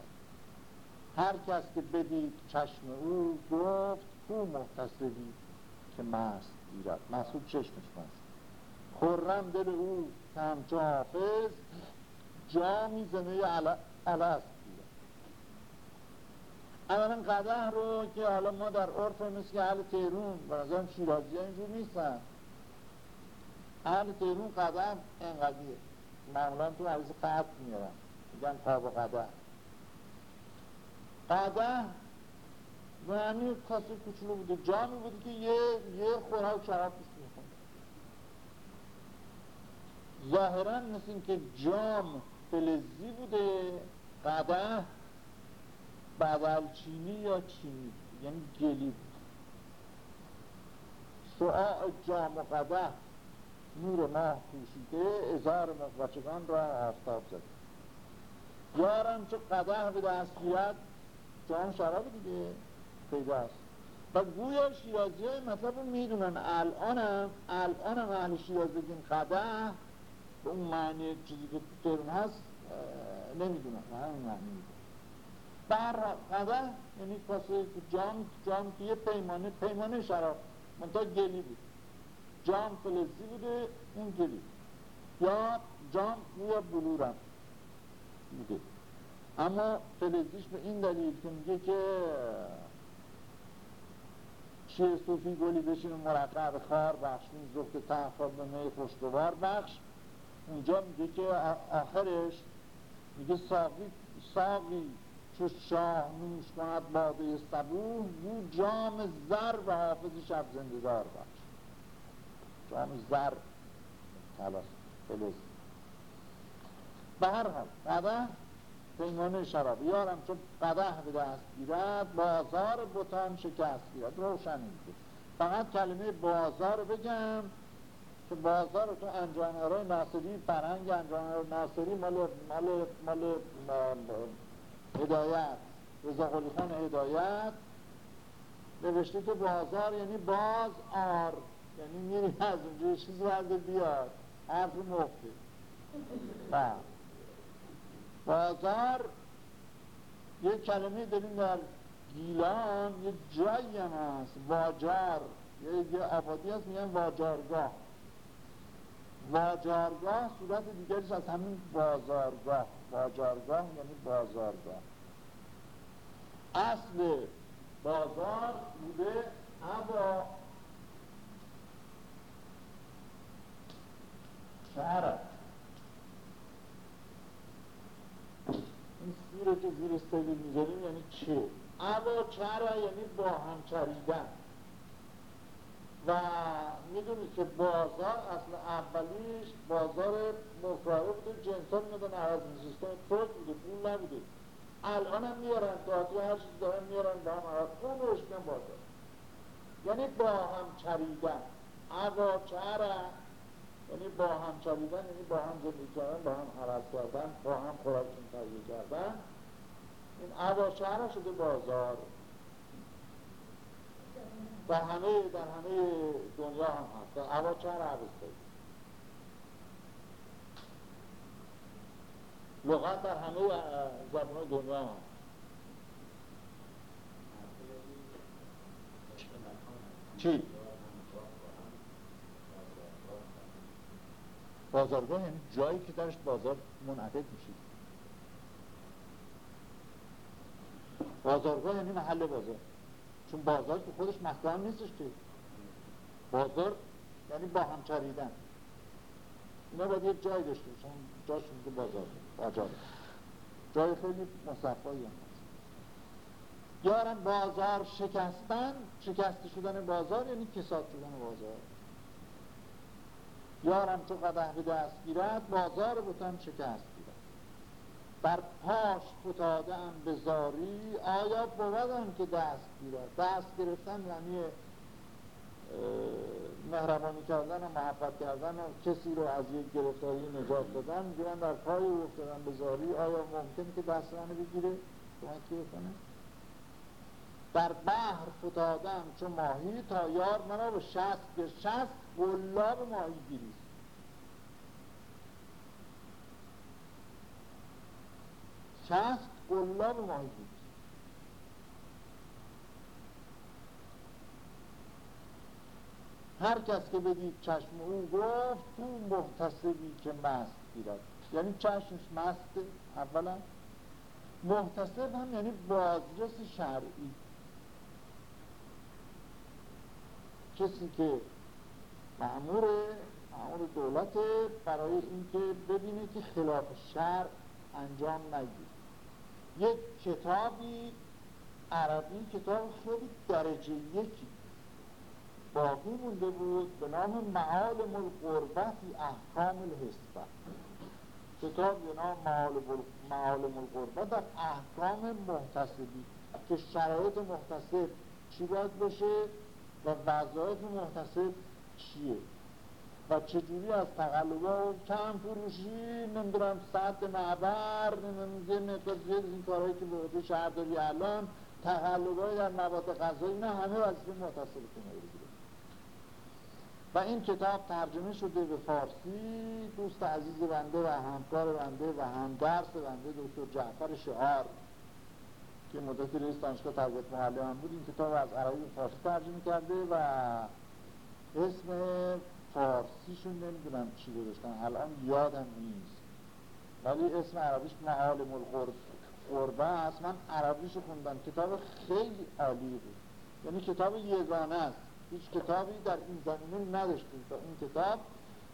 هر کس که بدید چشم او گفت کو محتسبی که مست گیرد. مسعود چشمش مست. خورم دل او که همچو حافظ جا می‌زنه الست گیرد. اولا قده رو که حالا ما در عرف مثل اهل تیرون برازم شیرازی ها اینجور نیستن. اهل تیرون قده اینقدیه. معمولا تو عویز قد میارن میگن قاب قده قده همین کاسه کوچولو بوده. جامی بوده که یه یه خوراک شراب پیش می‌خوند ظاهرا مثل اینکه جام فلزی بوده. قده بدل چینی یا چینی؟ یعنی گلی بود. شعاع جام و قده نور ماه پوشیده ازار مقبچگان را آفتاب زده. یارم چه قده به دست بیاد جام شراب دیگه پیداست. و گویا شیرازی های مطلب رو می‌دونن. الانم الانم اهل شیرازی بگیم قده به اون معنی چیزی که ترم هست نمی‌دونن. همین معنی بر قده یعنی کاسه جام جام که یه پیمانه پیمانه شراب. منتها گلی بود. جام فلزی بوده گلی یا جام یا بلورم بوده. اما فلزیش به این دلیل که میگه که شیر صوفی گلی بشین مرقب خار بخش زخت تحفا به می خوشگوار بخش. اونجا میگه که آخرش میگه ساقی ساقی چو شاه نوش کند باده سبوه بو جام زر و حافظ شب زندگار بخش جام زر تلاس فلز به هر حال قده پیمانه شراب. یارم چون قده به دست گیرد بازار بوتان شکست گیرد روشن فقط کلمه بازار بگم که بازار تو انجانهرهای ناصری فرهنگ انجانهرهای ناصری مال مال مال هدایت. رضا قلی خان هدایت. نوشته که بازار یعنی باز آر. یعنی میری از اونجا چیزی ورده بیاد. حرف بله. بازار یه کلمه داریم در گیلان یه جایی هم هست. واجار. یه آبادی هست میگن واجارگاه. واجارگاه صورت دیگریش از همین بازارگاه. واجارگاه یعنی بازارگاه. اصل بازار بوده اما شهر این سیره که زیر سیلی می‌ذاریم یعنی چه؟ اما چرا یعنی با هم چریدن؟ و می‌دونید که بازار اصل اولیش بازار مفراره بوده جنس ها میدن عوض سیستم فرد بوده پول نبوده الان هم میارن تاعتی هر چیز دارن میارن با هم عوض اون رو بازار. یعنی با هم چریدن. اوا چرا یعنی با هم چریدن یعنی با هم زندگی کردن با هم حرس کردن با هم خوراکشون تهیه کردن. این اوا شهر شده بازار. در همه در همه دنیا هم هست. در شهر عوضی لغت در همه زبان دنیا هم چی؟ بازارگاه یعنی جایی که درش بازار منعقد میشه. بازارگاه یعنی محل بازار. چون بازار که خودش مکان نیستش که. بازار یعنی با هم چریدن. اینا باید یک جای داشته چون جاش که بازار. بازار. جای خیلی مصفایی هم هست. یارم بازار شکستن شکست شدن بازار یعنی کساد شدن بازار. یارم چو قده به دست گیرد بازار بتن شکست گیرد. بر پاش فتاده ام به زاری آیا بودم که دست گیرد؟ دست گرفتن یعنی مهربانی کردن و محبت کردن و کسی رو از یک گرفتاری نجات دادن می‌گیرن در پای افتادن به زاری آیا ممکن که دست منو بگیره؟ کمک بکنه؟ در بحر فتادم چون ماهی تا یار منو به شست به شست گلاب ماهی گیریست شست گلاب ماهی گیریست هر کس که بدید چشم او گفت تو محتسبی که مست گیرد. یعنی چشمش مسته اولا. محتسب هم یعنی بازرس شرعی. کسی که معمور معمور دولت برای اینکه ببینه که خلاف شرع انجام نگیر یک کتابی عربی کتاب خیلی درجه یکی باقی مونده بود به نام معالم القربتی احکام الحسبه. کتاب به نام معالم القربت در احکام محتسبی که شرایط محتسب چی باید باشه؟ و وظایف محتسب چیه؟ و چجوری از تقلبا و کم فروشی؟ نمی‌دونم سطح معبر نمی‌دونم یه این کارهایی که به عهده شهرداری الان تقلبای در مواد غذایی نه همه وظیفه معتصل کنه و این کتاب ترجمه شده به فارسی. دوست عزیز بنده و همکار بنده و همدرس بنده دکتر جعفر شعار. که مدتی رئیس دانشگاه تربیت محلی هم بود این کتاب از عربی فارسی ترجمه کرده و اسم فارسیشون نمی‌دونم چی گذاشتن الان یادم نیست. ولی اسم عربیش معالم القربه است. من عربیشو خوندم. کتاب خیلی عالی بود. یعنی کتاب یگانه است. هیچ کتابی در این زمینه نداشتیم تا این کتاب.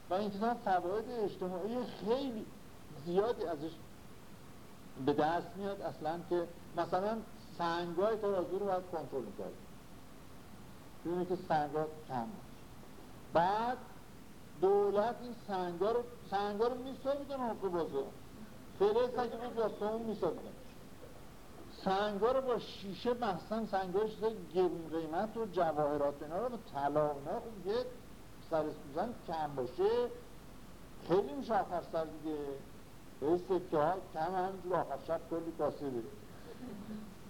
و این کتاب فواید اجتماعی خیلی زیادی ازش به دست میاد. اصلا که مثلا سنگای ترازو رو باید کنترل می‌کرد ببینید که سنگا کم بعد دولت این سنگا رو سنگا رو میسابیدن حقوق بازار. فلز اگه بود داستان میسابیدن سنگا رو با شیشه بستن سنگا شده گرون قیمت و جواهرات اینا رو با طلا اینا خب یه سر سوزن کم باشه. خیلی میشه آخر سر دیگه. به سکه ها کم همینجور آخر شب کلی کاسه بده.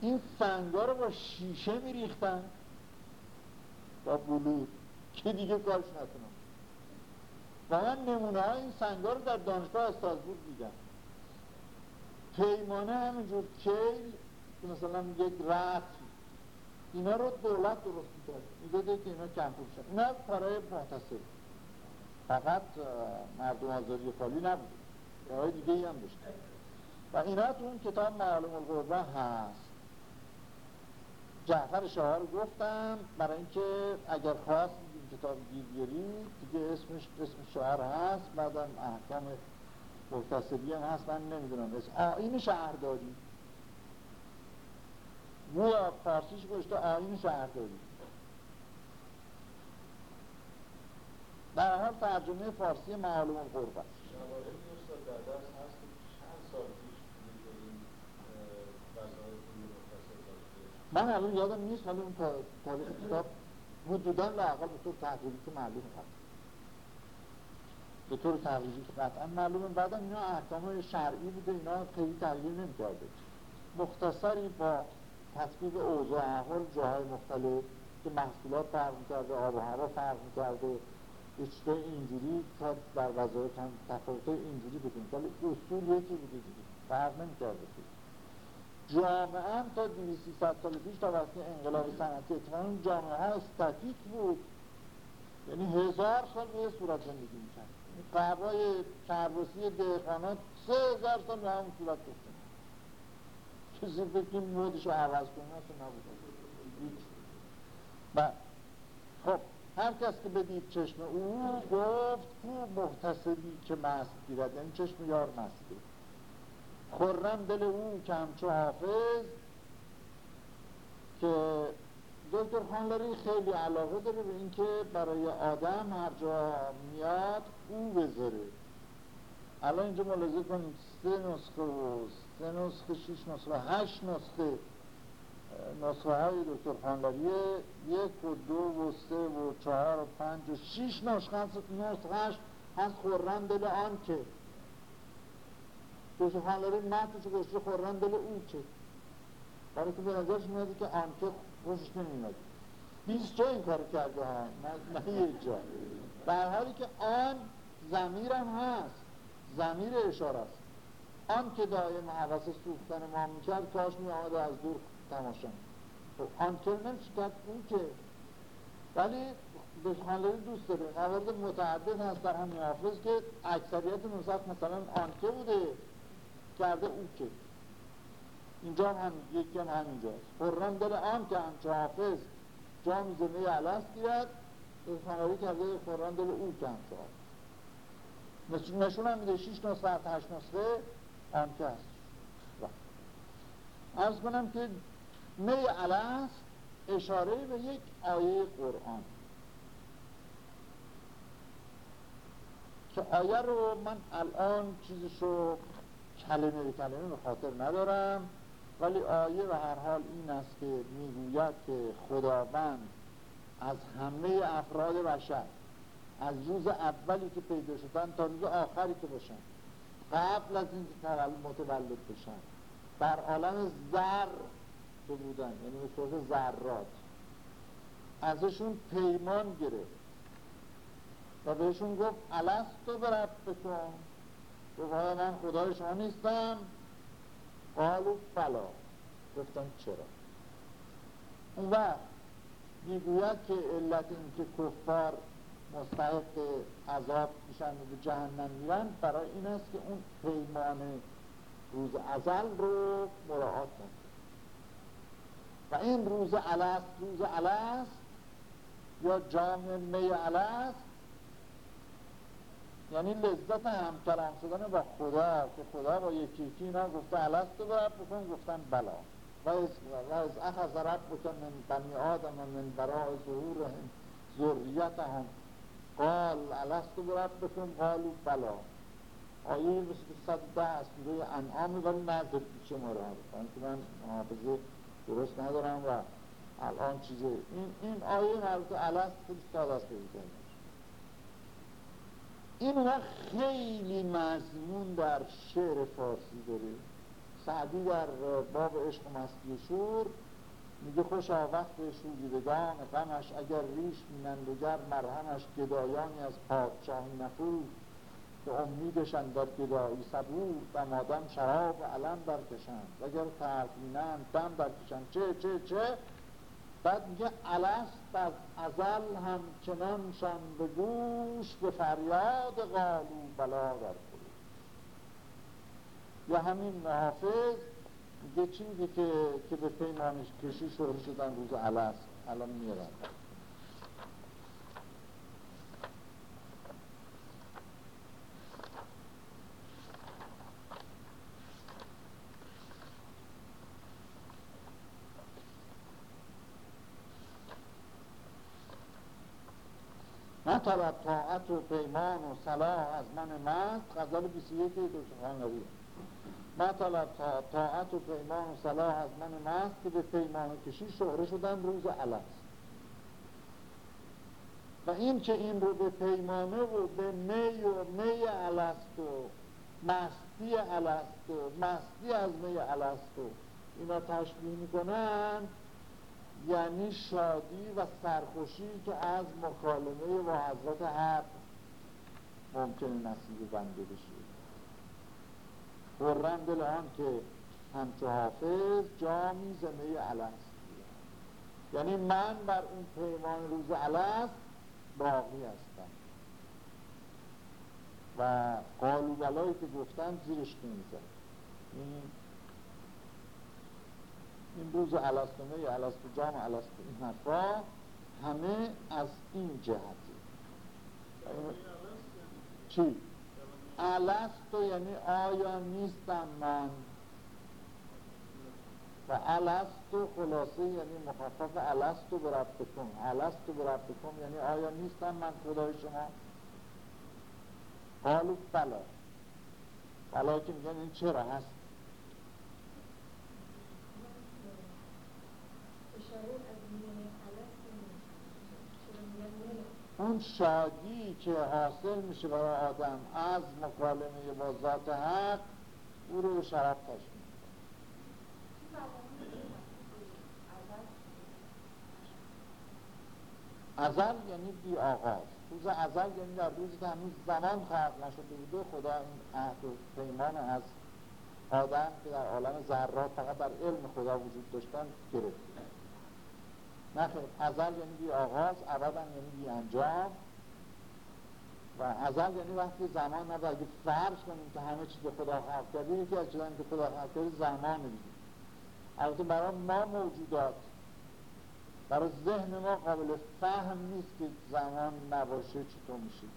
این سنگا رو با شیشه میریختن. با بلور که دیگه کارش نتونم و من نمونه های این سنگا رو در دانشگاه استراسبورگ دیدم. پیمانه همینجور کیل مثلا یک رت. اینا رو دولت درست می‌کرد. می‌داده که اینا کم شد. اینا کارهای محتصر فقط مردم آزاری خالی نبود. های دیگه ای هم داشت. و اینا تو اون کتاب معلوم القربه هست. جعفر شاه گفتم برای اینکه اگر خواست این کتاب بیارید دیگه اسمش اسم شعر هست بعدم احکام مختصری هم هست من نمی‌دونم اسم. آین شهرداری گویا فارسیش گوشته آین شهرداری در حال ترجمه فارسی معلوم است. من الان یادم نیست ولی اون تاریخ کتاب حدودا لاقل به طور تحقیقی که معلوم هست به طور تحقیقی که قطعا معلومه. بعدا اینا احکام شرعی بوده اینا خیلی تغییر نمی‌کرده. مختصری با تطبیق اوضاع احوال جاهای مختلف که محصولات فرق می‌کرده آب و هوا فرق می‌کرده یه اینجوری تا در وظایف هم تفاوت اینجوری بودیم. ولی اصول یکی بوده دیگه. فرق نمی‌کرده. جامعه تا 200 سال پیش تا وقتی انقلاب صنعتی اتفاقا جامعه ها استاتیک بود. یعنی هزار سال به صورت زندگی می‌کرد. قبای کرباسی دهقانات سه هزار سال به همون صورت گفتن کسی فکر مودش رو عوض کنه اصلا نبود و خب هر کس که بدید چشم او گفت کو محتسبی که مست گیرد. یعنی چشم یار مست گیرد. خورم دل او که همچو حافظ که دکتر خانلاری خیلی علاقه داره به اینکه برای آدم هر جا میاد او بذاره. الان اینجا ملاحظه کنید سه نسخه و سه نسخه شیش نسخه هشت نسخه نسخه های دکتر خانلاریه یک و دو و سه و چهار و پنج و شیش نسخه هست نسخه هست خورم دل آن که داره متنشو گشته خورن دل او که برای که به نظرش میاده که آنکه خوشش نمیاد بیست جا این کار کرده ها نه, یک جا. در حالی که آن زمیرم هست زمیر اشاره است. آن که دایم حوث سوختن ما می‌کرد کاش می از دور تماشا خب آن که نمیشه کرد اون که ولی خانلری دوست داره. موارد متعدد هست در همین حافظ که اکثریت نسخ مثلا آنکه بوده. کرده او که اینجا هم یکی هم همینجاست. خورم دل آن که همچه حافظ جام زمه علست گیرد خانواری کرده خورم دل او که همچه حافظ. نشون هم میده شیش نسخه هشت نسخه آن که هست. ارز کنم که می علست اشاره به یک آیه قرآن. که آیه رو من الان چیزشو کلمه به کلمه به خاطر ندارم. ولی آیه و هر حال این است که می‌گوید که خداوند از همه افراد بشر از روز اولی که پیدا شدن تا روز آخری که باشن قبل از اینکه متولد بشن در عالم زر الستو بودن یعنی به صورت ذرات ازشون پیمان گرفت و بهشون گفت الستو برد بکن. گفت من خدای شما نیستم. قالو فلا. گفتم چرا؟ اون وقت می‌گوید که علت این که کفار مستحق عذاب میشن و به جهنم میرن برای این است که اون پیمان روز ازل رو مراعات نکن و این روز الست روز الست یا جام می الست یعنی لذت همکلام شدن با خدا که خدا با یکی یکی اینا گفته الست رو بکن گفتن بلا. و از اخذ بکن من بنی آدم و من برای ظهور هم قال الستو بکن قالو بلا. آیه مثل صد ده از سوره انعام ولی پیچه ما رو که من محافظه درست ندارم و الان چیزه. این, این آیه مربوط الست خیلی ساده است این خیلی مضمون در شعر فارسی داره. سعدی در باب عشق و مستی شور میگه خوش وقت شوریدگان غمش اگر ریش مینندگر مرهمش گدایانی از پادشاهی نفور که امیدشن در گدایی صبور و مادم شراب و علم برکشند. اگر ترکینند دم برکشند. چه چه چه؟ بعد میگه الست از ازل همچنانشان به گوش به فریاد قالو بلا در یا همین حافظ میگه که, که به پیمانش کشی شروع شدن روز الست. الان میرن نطلب طاعت و پیمان و صلاح از من مست. غزل 21 دو سخنگویه مطلب طاعت و پیمان و صلاح از من مست که به پیمان کشی شهره شدن روز الست و این که این رو به پیمانه و به می و می الست و مستی الست و مستی از می الست و اینا تشبیه می‌کنن یعنی شادی و سرخوشی که از مکالمه و حضرت حق ممکن نصیب بنده بشه. خورم دل آن که همچو حافظ جامی زمه الست یعنی من بر اون پیمان روز الست باقی هستم. و قالو بلایی که گفتم زیرش نمیزن این این روز علستمه علست جام علست این حرفا همه از این جهتی چی؟ الستو یعنی آیا نیستم من؟ و الستو خلاصه یعنی مخفف الستو بربتکم الستو بربتکم یعنی آیا نیستم من خدای شما؟ قالو بلا. بلا که میگن این چرا؟ هست. اون شادی که حاصل میشه برای آدم از مکالمه با ذات حق او رو به شرف تشمیل ازل یعنی بی آغاز. روز ازل یعنی در روزی که هنوز زمان خلق نشده بوده خدا این عهد و پیمان از آدم که در عالم ذرات فقط در علم خدا وجود داشتن گرفت نخیر ازل یعنی بی آغاز ابدا یعنی بی انجام. و ازل یعنی وقتی زمان نبود. اگه فرض کنیم که همه چیز خدا خلق کرده یکی از چیزانی که خدا خلق کرده زمان دیگه. البته برای ما موجودات. برای ذهن ما قابل فهم نیست که زمان نباشه چطور میشه.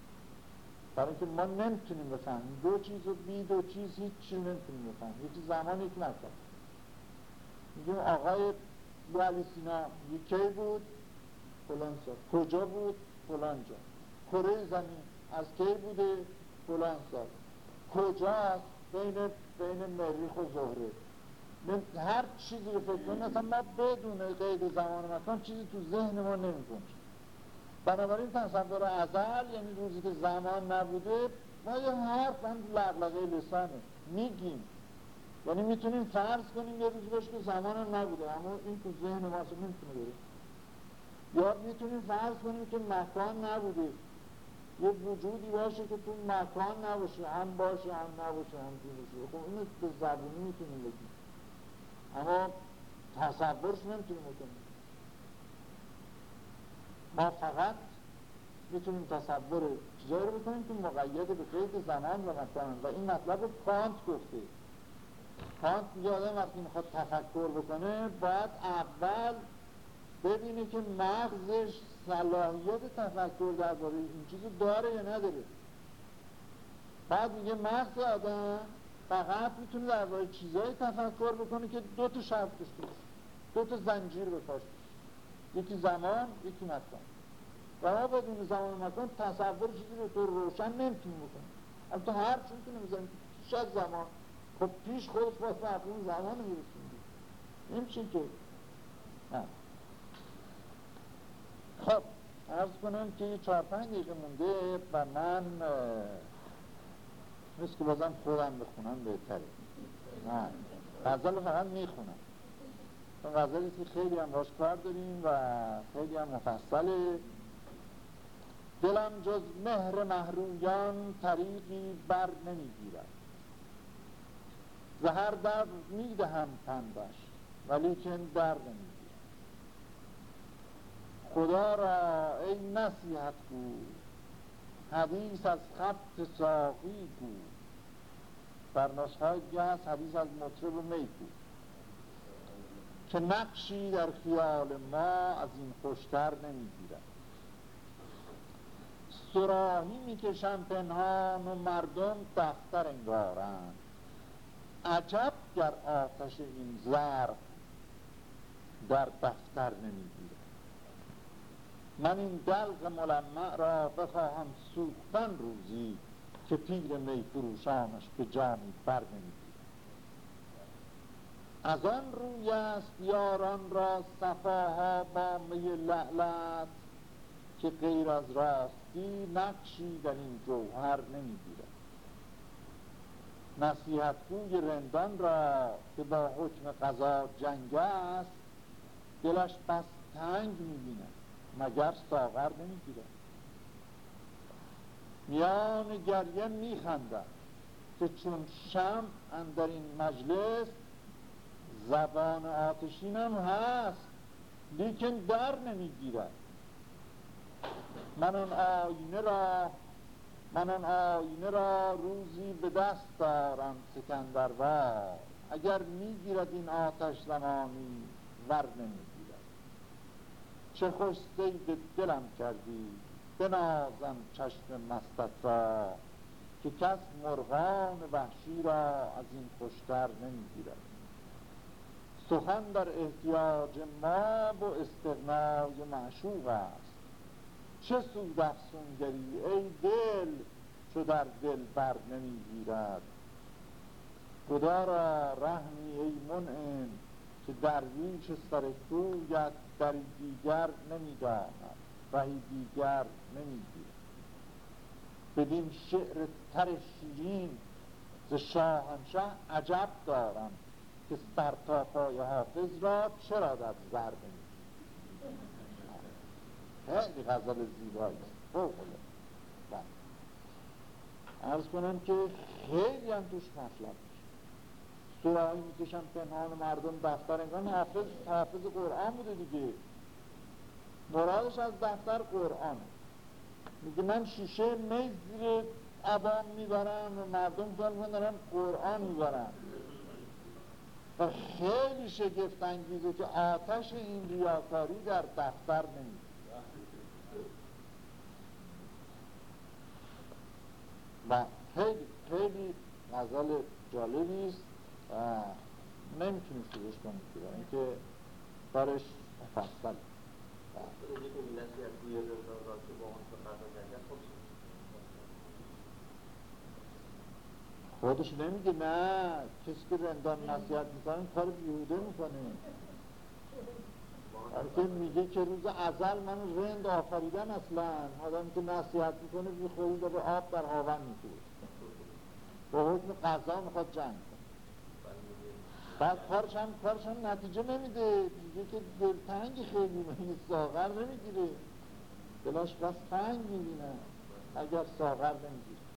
برای اینکه ما نمی‌تونیم بفهمیم. دو چیز و بی دو چیز هیچ چیز نمی‌تونیم بفهمیم. یکی زمان یک نکرد میگیم آقای علی سینا کی بود فلان سال. کجا بود؟ فلان جا. کره زمین. از کی بوده؟ فلان سال. کجاست بین بین مریخ و زهره. من هر چیزی رو فکر کنیم اصلا ما بدون قید زمان مکان چیزی تو ذهن ما نمی‌کنیم بنابراین تصور ازل یعنی روزی که زمان نبوده ما یه حرف هم لغلقه لسانه. میگیم. یعنی می‌تونیم فرض کنیم یه روز باشه که زمان هم نبوده اما این تو ذهن ما نمی‌تونه بره. یا می‌تونیم فرض کنیم که مکان نبوده. یه وجودی باشه که تو مکان نباشه هم باشه هم نباشه هم باشه. خب اینو به زبونی می‌تونیم بگیم. اما تصورش نمی‌تونیم بکنیم. ما فقط می‌تونیم تصور چیزایی رو بکنیم که مقید به قید زمان و مکان. و این مطلب رو کانت گفته. کانت میگه آدم وقتی می‌خواد تفکر بکنه باید اول ببینه که مغزش صلاحیت تفکر درباره این چیزو داره یا نداره. بعد میگه مغز آدم فقط می‌تونه درباره چیزایی تفکر بکنه که دو تا شرط باشه. دو تا زنجیر به یکی زمان یکی مکان. و ما بدون زمان و مکان تصور چیزی رو تو روشن نمی‌تونیم بکنیم. البته هر چون که نمی‌زنیم شاید زمان. خب پیش خودش باز مفهوم زمان رو می‌رسیم نمیشه که. خب ارز کنم که یه چهار پنج دقیقه مونده و من مثل که بازم خودم بخونم بهتره. نه. غزل فقط می‌خونم. چون غزلی که خیلی هم باش کار داریم و خیلی هم مفصله. دلم جز مهر محرویان طریقی بر نمی‌گیرد. زهر در می‌دهم تندش ولی که در نمی‌گیرد خدا را ای نصیحت گو حدیث از خط ساقی گو بر نسخه دیگه هست حدیث از مطرب می گو که نقشی در خیال ما از این خوشتر نمی‌گیرد. سراحی می‌کشن پنهان و مردم دفتر انگارند. عجب گر آتش این زرق در دفتر نمی‌گیرد. من این دلق ملمع را بخواهم سوختن روزی که پیر می فروشانش به جامی بر از آن روی است یاران را صفاها با می لعلت که غیر از راستی نقشی در این جوهر نمی‌گیرد. نصیحتگوی رندان را که با حکم قضا جنگ است دلش بس تنگ می‌بیند مگر ساغر نمی‌گیرد. میان گریه میخندد که چون شم اندر این مجلس زبان آتشین هم هست لیکن در نمی‌گیرد. من آن آینه را من آن آینه را روزی به دست دارم سکندروار اگر می‌گیرد این آتش زمانی ور نمی‌گیرد. چه خوش سید دلم کردی بنازم چشم مستت را که کس مرغان وحشی را از این خوشتر نمی‌گیرد. سخن در احتیاج ما و استغنای معشوق است. چه سود افسونگری ای دل چو در دل بر نمی‌گیرد. خدا را رحمی ای منعم که درویش سر کویت در دیگر نمی‌داند رهی دیگر نمی‌گیرد. بدین شعر تر شیرین ز شاهنشه عجب دارم که سر تا پای حافظ را چرا در زر خیلی غزل زیبایی است. ارز کنم که خیلی هم توش مطلب سورایی می‌کشن پنهان مردم دفتر انگان حافظ, حافظ قرآن بوده دیگه. مرادش از دفتر قرآن. میگه من شیشه می زیر عوام می‌برم و مردم کار دارن قرآن می‌برن. و خیلی شگفت انگیزه که آتش این ریاکاری در دفتر نمیده و خیلی خیلی غزل جالبی است و نمی‌تونیم شروعش کنیم که اینکه برش مفصل خودش نمیگه نه. کسی که رندان نصیحت می‌کنه کار بیهوده می‌کنه. که میگه که روز ازل من رند آفریدن اصلا. آدم که نصیحت می‌کنه بی خودی به آب در هاون می‌کنه با حکم قضا می‌خواد جنگ کنه. بعد کارش هم, کارش هم نتیجه نمیده. میگه که دلتنگ خیلی میگه ساغر نمی‌گیره. دلاش بس تنگ می‌بینه. اگر ساغر نمی‌گیره.